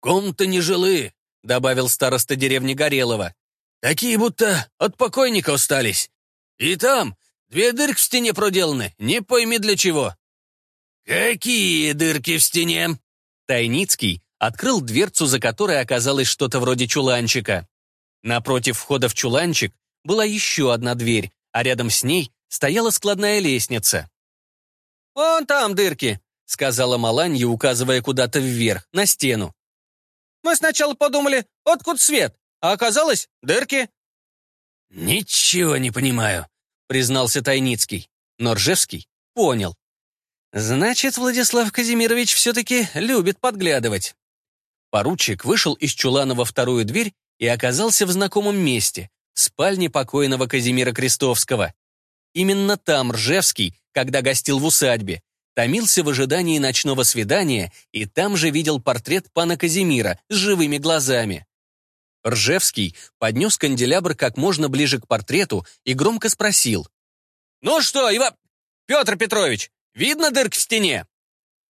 «Комнаты нежилые», — добавил староста деревни Горелова. «Такие будто от покойника остались. И там две дырки в стене проделаны, не пойми для чего». «Какие дырки в стене?» Тайницкий открыл дверцу, за которой оказалось что-то вроде чуланчика. Напротив входа в чуланчик была еще одна дверь, а рядом с ней стояла складная лестница. «Вон там дырки», — сказала Маланья, указывая куда-то вверх, на стену. «Мы сначала подумали, откуда свет, а оказалось дырки». «Ничего не понимаю», — признался Тайницкий. Но Ржевский понял. «Значит, Владислав Казимирович все-таки любит подглядывать». Поручик вышел из чулана во вторую дверь и оказался в знакомом месте, спальне покойного Казимира Крестовского. Именно там Ржевский, когда гостил в усадьбе, томился в ожидании ночного свидания и там же видел портрет пана Казимира с живыми глазами. Ржевский поднес канделябр как можно ближе к портрету и громко спросил. «Ну что, Ива... Петр Петрович, видно дырк в стене?»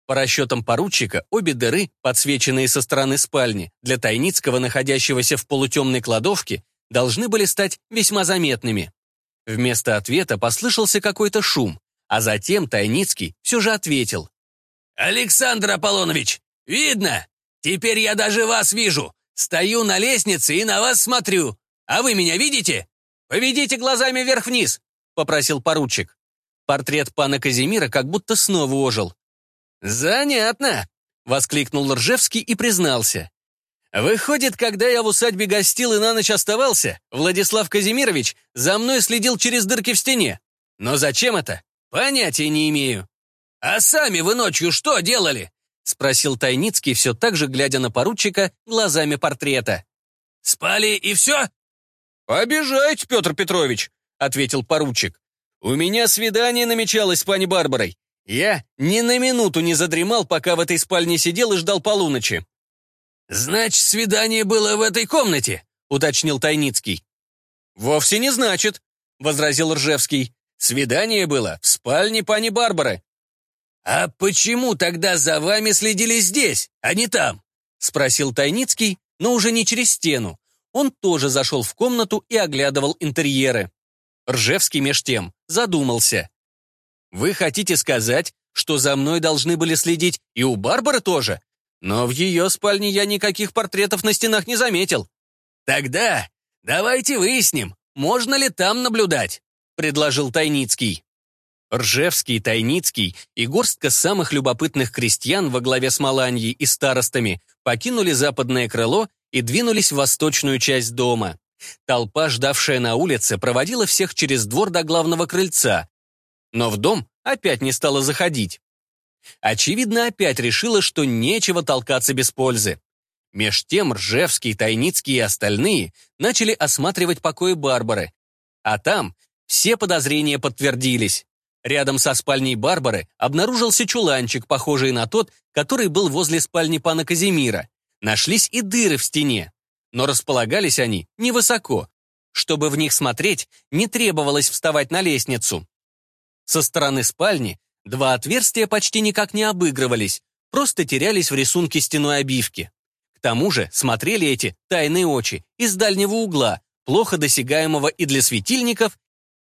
По расчетам поручика, обе дыры, подсвеченные со стороны спальни, для Тайницкого, находящегося в полутемной кладовке, должны были стать весьма заметными. Вместо ответа послышался какой-то шум, а затем Тайницкий все же ответил. «Александр Аполлонович, видно? Теперь я даже вас вижу. Стою на лестнице и на вас смотрю. А вы меня видите? Поведите глазами вверх-вниз», — попросил поручик. Портрет пана Казимира как будто снова ожил. «Занятно», — воскликнул Ржевский и признался. Выходит, когда я в усадьбе гостил и на ночь оставался, Владислав Казимирович за мной следил через дырки в стене. Но зачем это? Понятия не имею. «А сами вы ночью что делали?» — спросил Тайницкий, все так же глядя на поручика глазами портрета. «Спали и все?» «Обижаете, Петр Петрович», — ответил поручик. «У меня свидание намечалось с пани Барбарой. Я ни на минуту не задремал, пока в этой спальне сидел и ждал полуночи. «Значит, свидание было в этой комнате», — уточнил Тайницкий. «Вовсе не значит», — возразил Ржевский. «Свидание было в спальне пани Барбары». «А почему тогда за вами следили здесь, а не там?» — спросил Тайницкий, но уже не через стену. Он тоже зашел в комнату и оглядывал интерьеры. Ржевский меж тем задумался. «Вы хотите сказать, что за мной должны были следить и у Барбары тоже?» Но в ее спальне я никаких портретов на стенах не заметил. Тогда давайте выясним, можно ли там наблюдать, предложил Тайницкий. Ржевский, Тайницкий и горстка самых любопытных крестьян во главе с Маланьей и старостами покинули западное крыло и двинулись в восточную часть дома. Толпа, ждавшая на улице, проводила всех через двор до главного крыльца. Но в дом опять не стала заходить. Очевидно, опять решила, что нечего толкаться без пользы. Меж тем Ржевский, Тайницкий и остальные начали осматривать покои Барбары. А там все подозрения подтвердились. Рядом со спальней Барбары обнаружился чуланчик, похожий на тот, который был возле спальни пана Казимира. нашлись и дыры в стене. Но располагались они невысоко. Чтобы в них смотреть, не требовалось вставать на лестницу. Со стороны спальни два отверстия почти никак не обыгрывались, просто терялись в рисунке стеной обивки. К тому же смотрели эти тайные очи из дальнего угла, плохо досягаемого и для светильников,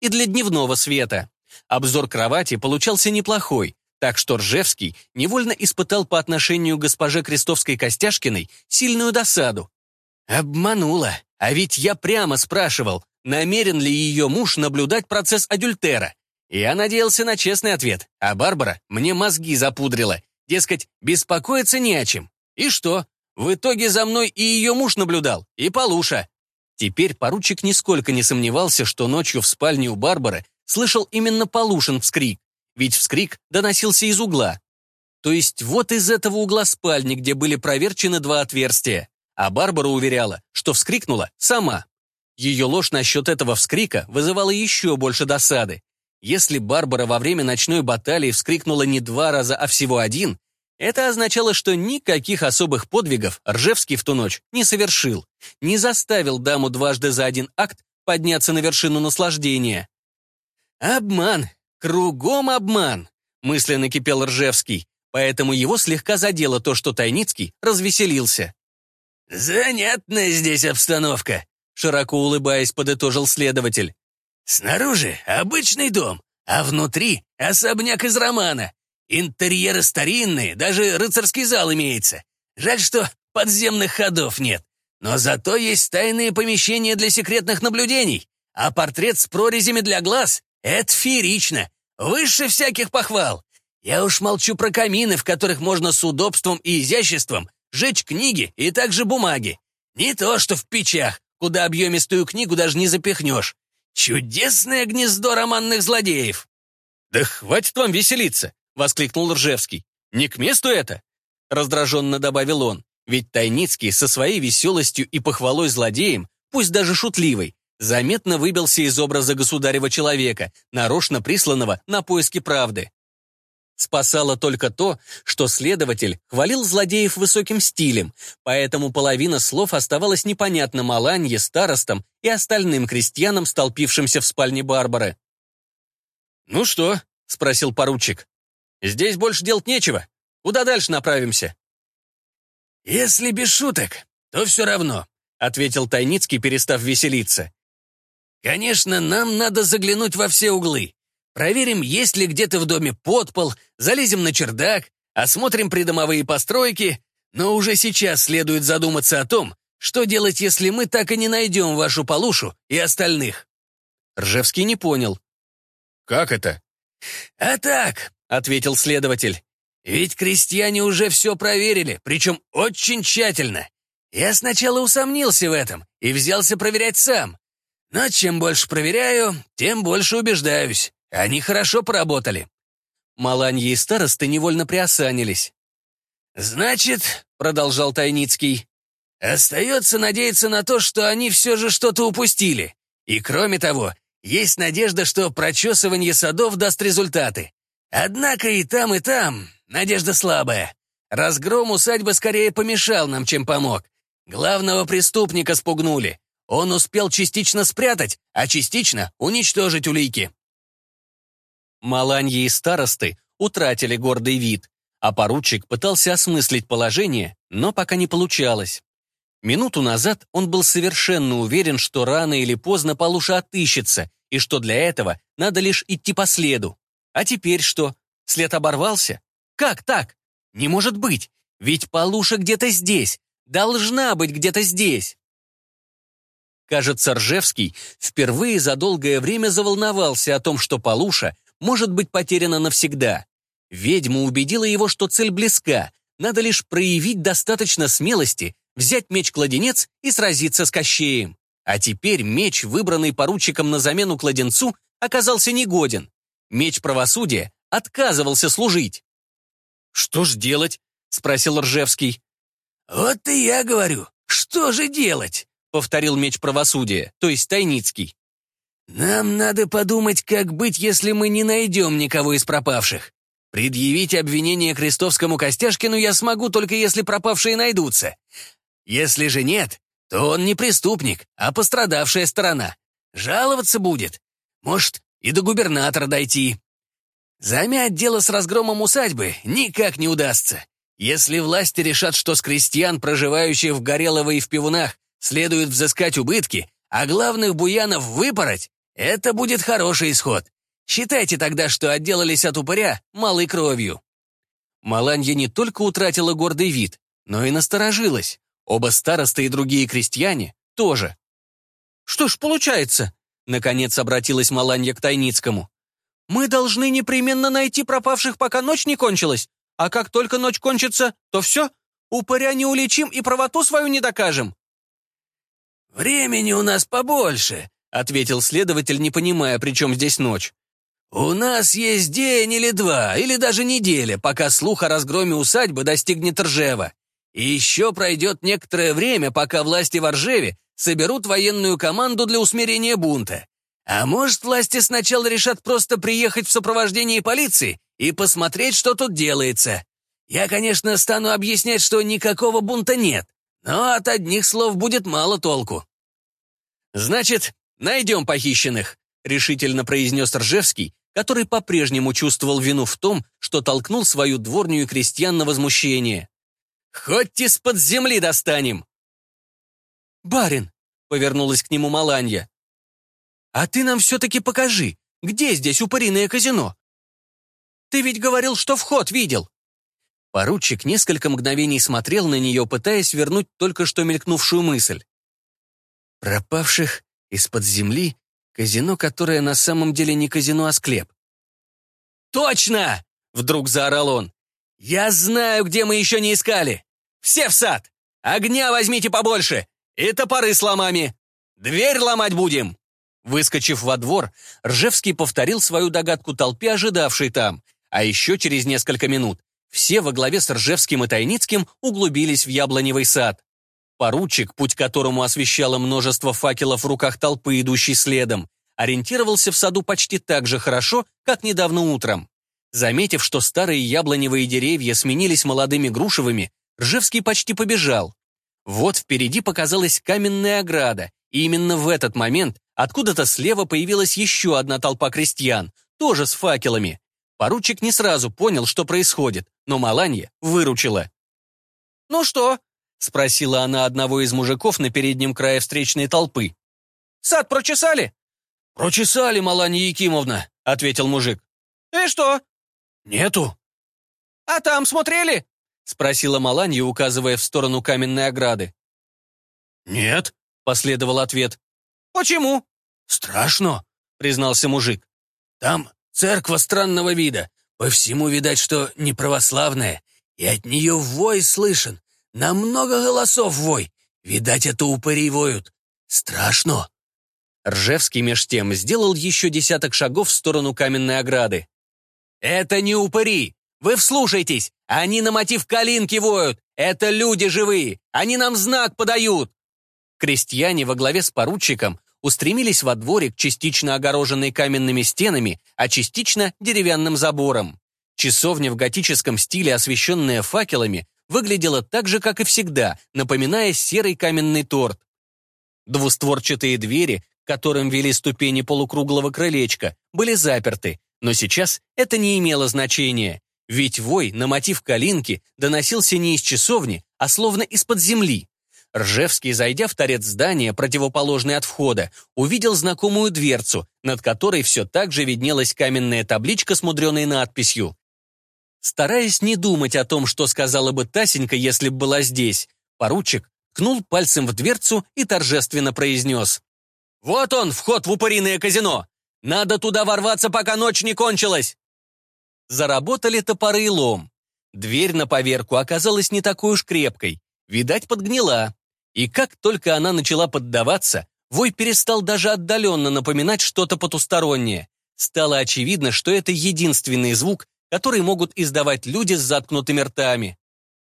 и для дневного света. Обзор кровати получался неплохой, так что Ржевский невольно испытал по отношению к госпоже Крестовской-Костяшкиной сильную досаду. Обманула, а ведь я прямо спрашивал, намерен ли ее муж наблюдать процесс адюльтера. Я надеялся на честный ответ, а Барбара мне мозги запудрила. Дескать, беспокоиться не о чем. И что? В итоге за мной и ее муж наблюдал, и Полуша. Теперь поручик нисколько не сомневался, что ночью в спальне у Барбары слышал именно Полушин вскрик ведь вскрик доносился из угла. То есть вот из этого угла спальни, где были проверчены два отверстия. А Барбара уверяла, что вскрикнула сама. Ее ложь насчет этого вскрика вызывала еще больше досады. Если Барбара во время ночной баталии вскрикнула не два раза, а всего один, это означало, что никаких особых подвигов Ржевский в ту ночь не совершил, не заставил даму дважды за один акт подняться на вершину наслаждения. Обман, Кругом обман, мысленно кипел Ржевский, поэтому его слегка задело то, что Тайницкий развеселился. «Занятная здесь обстановка», — широко улыбаясь, подытожил следователь. «Снаружи обычный дом, а внутри особняк из романа. Интерьеры старинные, даже рыцарский зал имеется. Жаль, что подземных ходов нет. Но зато есть тайные помещения для секретных наблюдений, а портрет с прорезями для глаз — это феерично. Выше всяких похвал. Я уж молчу про камины, в которых можно с удобством и изяществом жечь книги и также бумаги. Не то, что в печах, куда объемистую книгу даже не запихнешь. Чудесное гнездо романных злодеев. «Да хватит вам веселиться!» — воскликнул Ржевский. «Не к месту это!» — раздраженно добавил он. Ведь Тайницкий со своей веселостью и похвалой злодеем, пусть даже шутливой, заметно выбился из образа государева человека, нарочно присланного на поиски правды. Спасало только то, что следователь хвалил злодеев высоким стилем, поэтому половина слов оставалась непонятна Маланье, старостам и остальным крестьянам, столпившимся в спальне Барбары. «Ну что?» — спросил поручик. «Здесь больше делать нечего. Куда дальше направимся?» «Если без шуток, то все равно», — ответил Тайницкий, перестав веселиться. Конечно, нам надо заглянуть во все углы. Проверим, есть ли где-то в доме подпол, залезем на чердак, осмотрим придомовые постройки, но уже сейчас следует задуматься о том, что делать, если мы так и не найдем вашу Полушу и остальных. Ржевский не понял. «Как это?» «А так», — ответил следователь. «Ведь крестьяне уже все проверили, причем очень тщательно. Я сначала усомнился в этом и взялся проверять сам, но чем больше проверяю, тем больше убеждаюсь. Они хорошо поработали. Маланьи и старосты невольно приосанились. «Значит», — продолжал Тайницкий, «остается надеяться на то, что они все же что-то упустили. И кроме того, есть надежда, что прочесывание садов даст результаты. Однако и там, и там надежда слабая. Разгром усадьбы скорее помешал нам, чем помог. Главного преступника спугнули. Он успел частично спрятать, а частично уничтожить улики. Маланьи и старосты утратили гордый вид, а поручик пытался осмыслить положение, но пока не получалось. Минуту назад он был совершенно уверен, что рано или поздно Полуша отыщется, и что для этого надо лишь идти по следу. А теперь что? След оборвался? Как так? Не может быть, ведь Полуша где-то здесь, должна быть где-то здесь. Кажется, Ржевский впервые за долгое время заволновался о том, что Полуша может быть потеряна навсегда. Ведьма убедила его, что цель близка, надо лишь проявить достаточно смелости, взять меч-кладенец и сразиться с Кощеем. А теперь меч, выбранный поручиком на замену кладенцу, оказался негоден. Меч правосудия отказывался служить. «Что ж делать?» — спросил Ржевский. «Вот и я говорю, что же делать?» повторил меч правосудия, то есть Тайницкий. «Нам надо подумать, как быть, если мы не найдем никого из пропавших. Предъявить обвинение Крестовскому Костяшкину я смогу, только если пропавшие найдутся. Если же нет, то он не преступник, а пострадавшая сторона. Жаловаться будет. Может, и до губернатора дойти. Замять дело с разгромом усадьбы никак не удастся. Если власти решат, что с крестьян, проживающих в Горелово и в Пивунах, следует взыскать убытки, а главных буянов выпороть, это будет хороший исход. Считайте тогда, что отделались от упыря малой кровью. Маланья не только утратила гордый вид, но и насторожилась. Оба старосты и другие крестьяне тоже. «Что ж получается?» — наконец обратилась Маланья к Тайницкому. «Мы должны непременно найти пропавших, пока ночь не кончилась, а как только ночь кончится, то все, упыря не уличим и правоту свою не докажем». «Времени у нас побольше», — ответил следователь, не понимая, при чем здесь ночь. «У нас есть день или два, или даже неделя, пока слух о разгроме усадьбы достигнет Ржева. И еще пройдет некоторое время, пока власти в Ржеве соберут военную команду для усмирения бунта. А может, власти сначала решат просто приехать в сопровождении полиции и посмотреть, что тут делается. Я, конечно, стану объяснять, что никакого бунта нет, но от одних слов будет мало толку. «Значит, найдем похищенных», — решительно произнес Ржевский, который по-прежнему чувствовал вину в том, что толкнул свою дворню и крестьян на возмущение. «Хоть из-под земли достанем!» «Барин!» — повернулась к нему Маланья. «А ты нам все-таки покажи, где здесь упыриное казино? Ты ведь говорил, что вход видел!» Поручик несколько мгновений смотрел на нее, пытаясь вернуть только что мелькнувшую мысль. Пропавших из-под земли казино, которое на самом деле не казино, а склеп. «Точно!» — вдруг заорал он. «Я знаю, где мы еще не искали! Все в сад! Огня возьмите побольше! И топоры с ломами! Дверь ломать будем!» Выскочив во двор, Ржевский повторил свою догадку толпе, ожидавшей там, а еще через несколько минут все во главе с Ржевским и Тайницким углубились в яблоневый сад. Поручик, путь которому освещало множество факелов в руках толпы, идущей следом, ориентировался в саду почти так же хорошо, как недавно утром. Заметив, что старые яблоневые деревья сменились молодыми грушевыми, Ржевский почти побежал. Вот впереди показалась каменная ограда, и именно в этот момент откуда-то слева появилась еще одна толпа крестьян, тоже с факелами. Поручик не сразу понял, что происходит, но Маланья выручила. «Ну что?» — спросила она одного из мужиков на переднем крае встречной толпы. «Сад прочесали?» «Прочесали, Маланья Якимовна», — ответил мужик. «И что?» «Нету». «А там смотрели?» — спросила Маланья, указывая в сторону каменной ограды. «Нет», — последовал ответ. «Почему?» «Страшно», — признался мужик. «Там Церковь странного вида. По всему видать, что не православная. И от нее вой слышен. На много голосов вой. Видать, это упыри воют. Страшно. Ржевский меж тем сделал еще десяток шагов в сторону каменной ограды. «Это не упыри! Вы вслушайтесь! Они на мотив калинки воют! Это люди живые! Они нам знак подают!» Крестьяне во главе с поручиком устремились во дворик, частично огороженный каменными стенами, а частично деревянным забором. Часовня в готическом стиле, освещенная факелами, выглядела так же, как и всегда, напоминая серый каменный торт. Двустворчатые двери, которым вели ступени полукруглого крылечка, были заперты, но сейчас это не имело значения, ведь вой на мотив калинки доносился не из часовни, а словно из-под земли. Ржевский, зайдя в торец здания, противоположный от входа, увидел знакомую дверцу, над которой все так же виднелась каменная табличка с мудреной надписью. Стараясь не думать о том, что сказала бы Тасенька, если б была здесь, поручик ткнул пальцем в дверцу и торжественно произнес. «Вот он, вход в упыриное казино! Надо туда ворваться, пока ночь не кончилась!» Заработали топоры и лом. Дверь на поверку оказалась не такой уж крепкой. Видать, подгнила. И как только она начала поддаваться, вой перестал даже отдаленно напоминать что-то потустороннее. Стало очевидно, что это единственный звук, который могут издавать люди с заткнутыми ртами.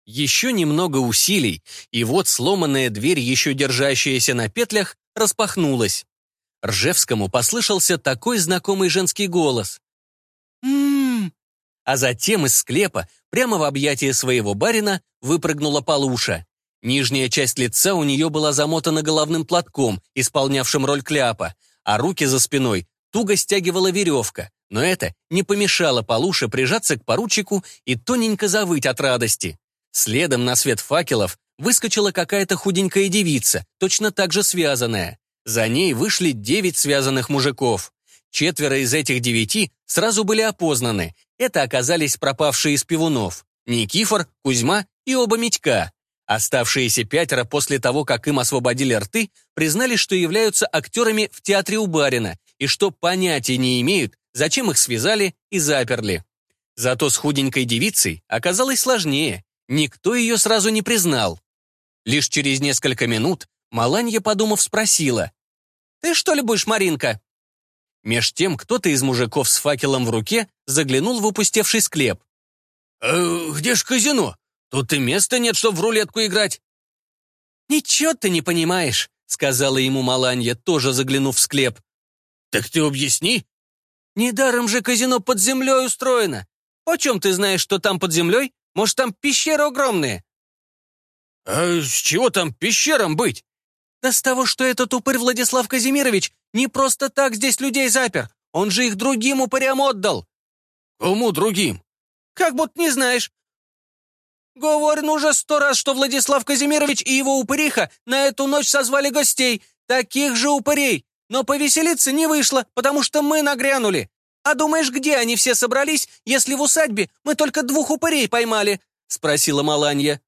Еще немного усилий, и вот сломанная дверь, еще держащаяся на петлях, распахнулась. Ржевскому послышался такой знакомый женский голос. «М-м-м, А затем из склепа, прямо в объятия своего барина, выпрыгнула Полуша. Нижняя часть лица у нее была замотана головным платком, исполнявшим роль кляпа, а руки за спиной туго стягивала веревка, но это не помешало Полуше прижаться к поручику и тоненько завыть от радости. Следом на свет факелов выскочила какая-то худенькая девица, точно так же связанная. За ней вышли девять связанных мужиков. Четверо из этих девяти сразу были опознаны. Это оказались пропавшие из пивунов. Никифор, Кузьма и оба Митька. Оставшиеся пятеро после того, как им освободили рты, признали, что являются актерами в театре у барина и что понятия не имеют, зачем их связали и заперли. Зато с худенькой девицей оказалось сложнее. Никто ее сразу не признал. Лишь через несколько минут Маланья, подумав, спросила. «Ты что ли будешь, Маринка?» Меж тем кто-то из мужиков с факелом в руке заглянул в упустевший склеп. «Э, «Где ж казино? Тут и места нет, чтобы в рулетку играть». «Ничего ты не понимаешь», — сказала ему Маланья, тоже заглянув в склеп. «Так ты объясни». «Недаром же казино под землей устроено. Почем ты знаешь, что там под землей? Может, там пещеры огромные?» «А с чего там пещерам быть?» «Да с того, что этот упырь Владислав Казимирович не просто так здесь людей запер. Он же их другим упырям отдал». «Кому другим?» «Как будто не знаешь. Говорен уже сто раз, что Владислав Казимирович и его упыриха на эту ночь созвали гостей, таких же упырей. Но повеселиться не вышло, потому что мы нагрянули. А думаешь, где они все собрались, если в усадьбе мы только двух упырей поймали?» — спросила Маланья.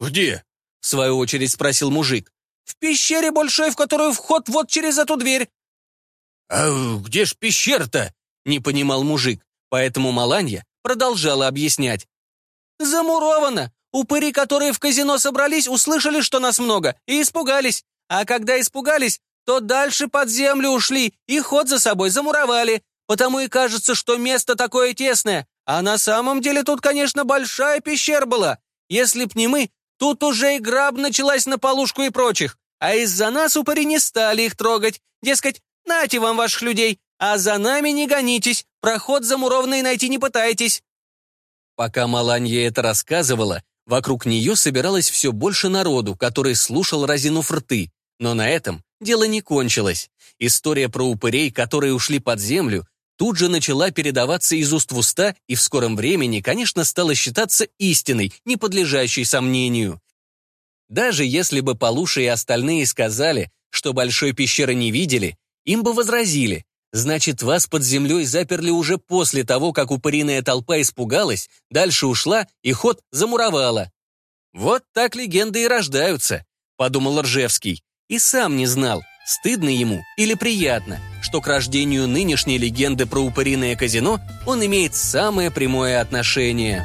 «Где?» — в свою очередь спросил мужик. «В пещере большой, в которую вход вот через эту дверь». «А где ж пещера-то?» — не понимал мужик, поэтому Маланья продолжала объяснять. «Замуровано! Упыри, которые в казино собрались, услышали, что нас много, и испугались. А когда испугались, то дальше под землю ушли и ход за собой замуровали. Потому и кажется, что место такое тесное. А на самом деле тут, конечно, большая пещера была. Если б не мы, тут уже и граб началась на полушку и прочих. А из-за нас упыри не стали их трогать. Дескать, нате вам ваших людей, а за нами не гонитесь, проход замурованный найти не пытайтесь. Пока Маланья это рассказывала, вокруг нее собиралось все больше народу, который слушал разинув рты. Но на этом дело не кончилось. История про упырей, которые ушли под землю, тут же начала передаваться из уст в уста и в скором времени, конечно, стала считаться истиной, не подлежащей сомнению. Даже если бы Полуша и остальные сказали, что большой пещеры не видели, им бы возразили. Значит, вас под землей заперли уже после того, как упыриная толпа испугалась, дальше ушла и ход замуровала. Вот так легенды и рождаются, подумал Ржевский, и сам не знал, стыдно ему или приятно, что к рождению нынешней легенды про упыриное казино он имеет самое прямое отношение.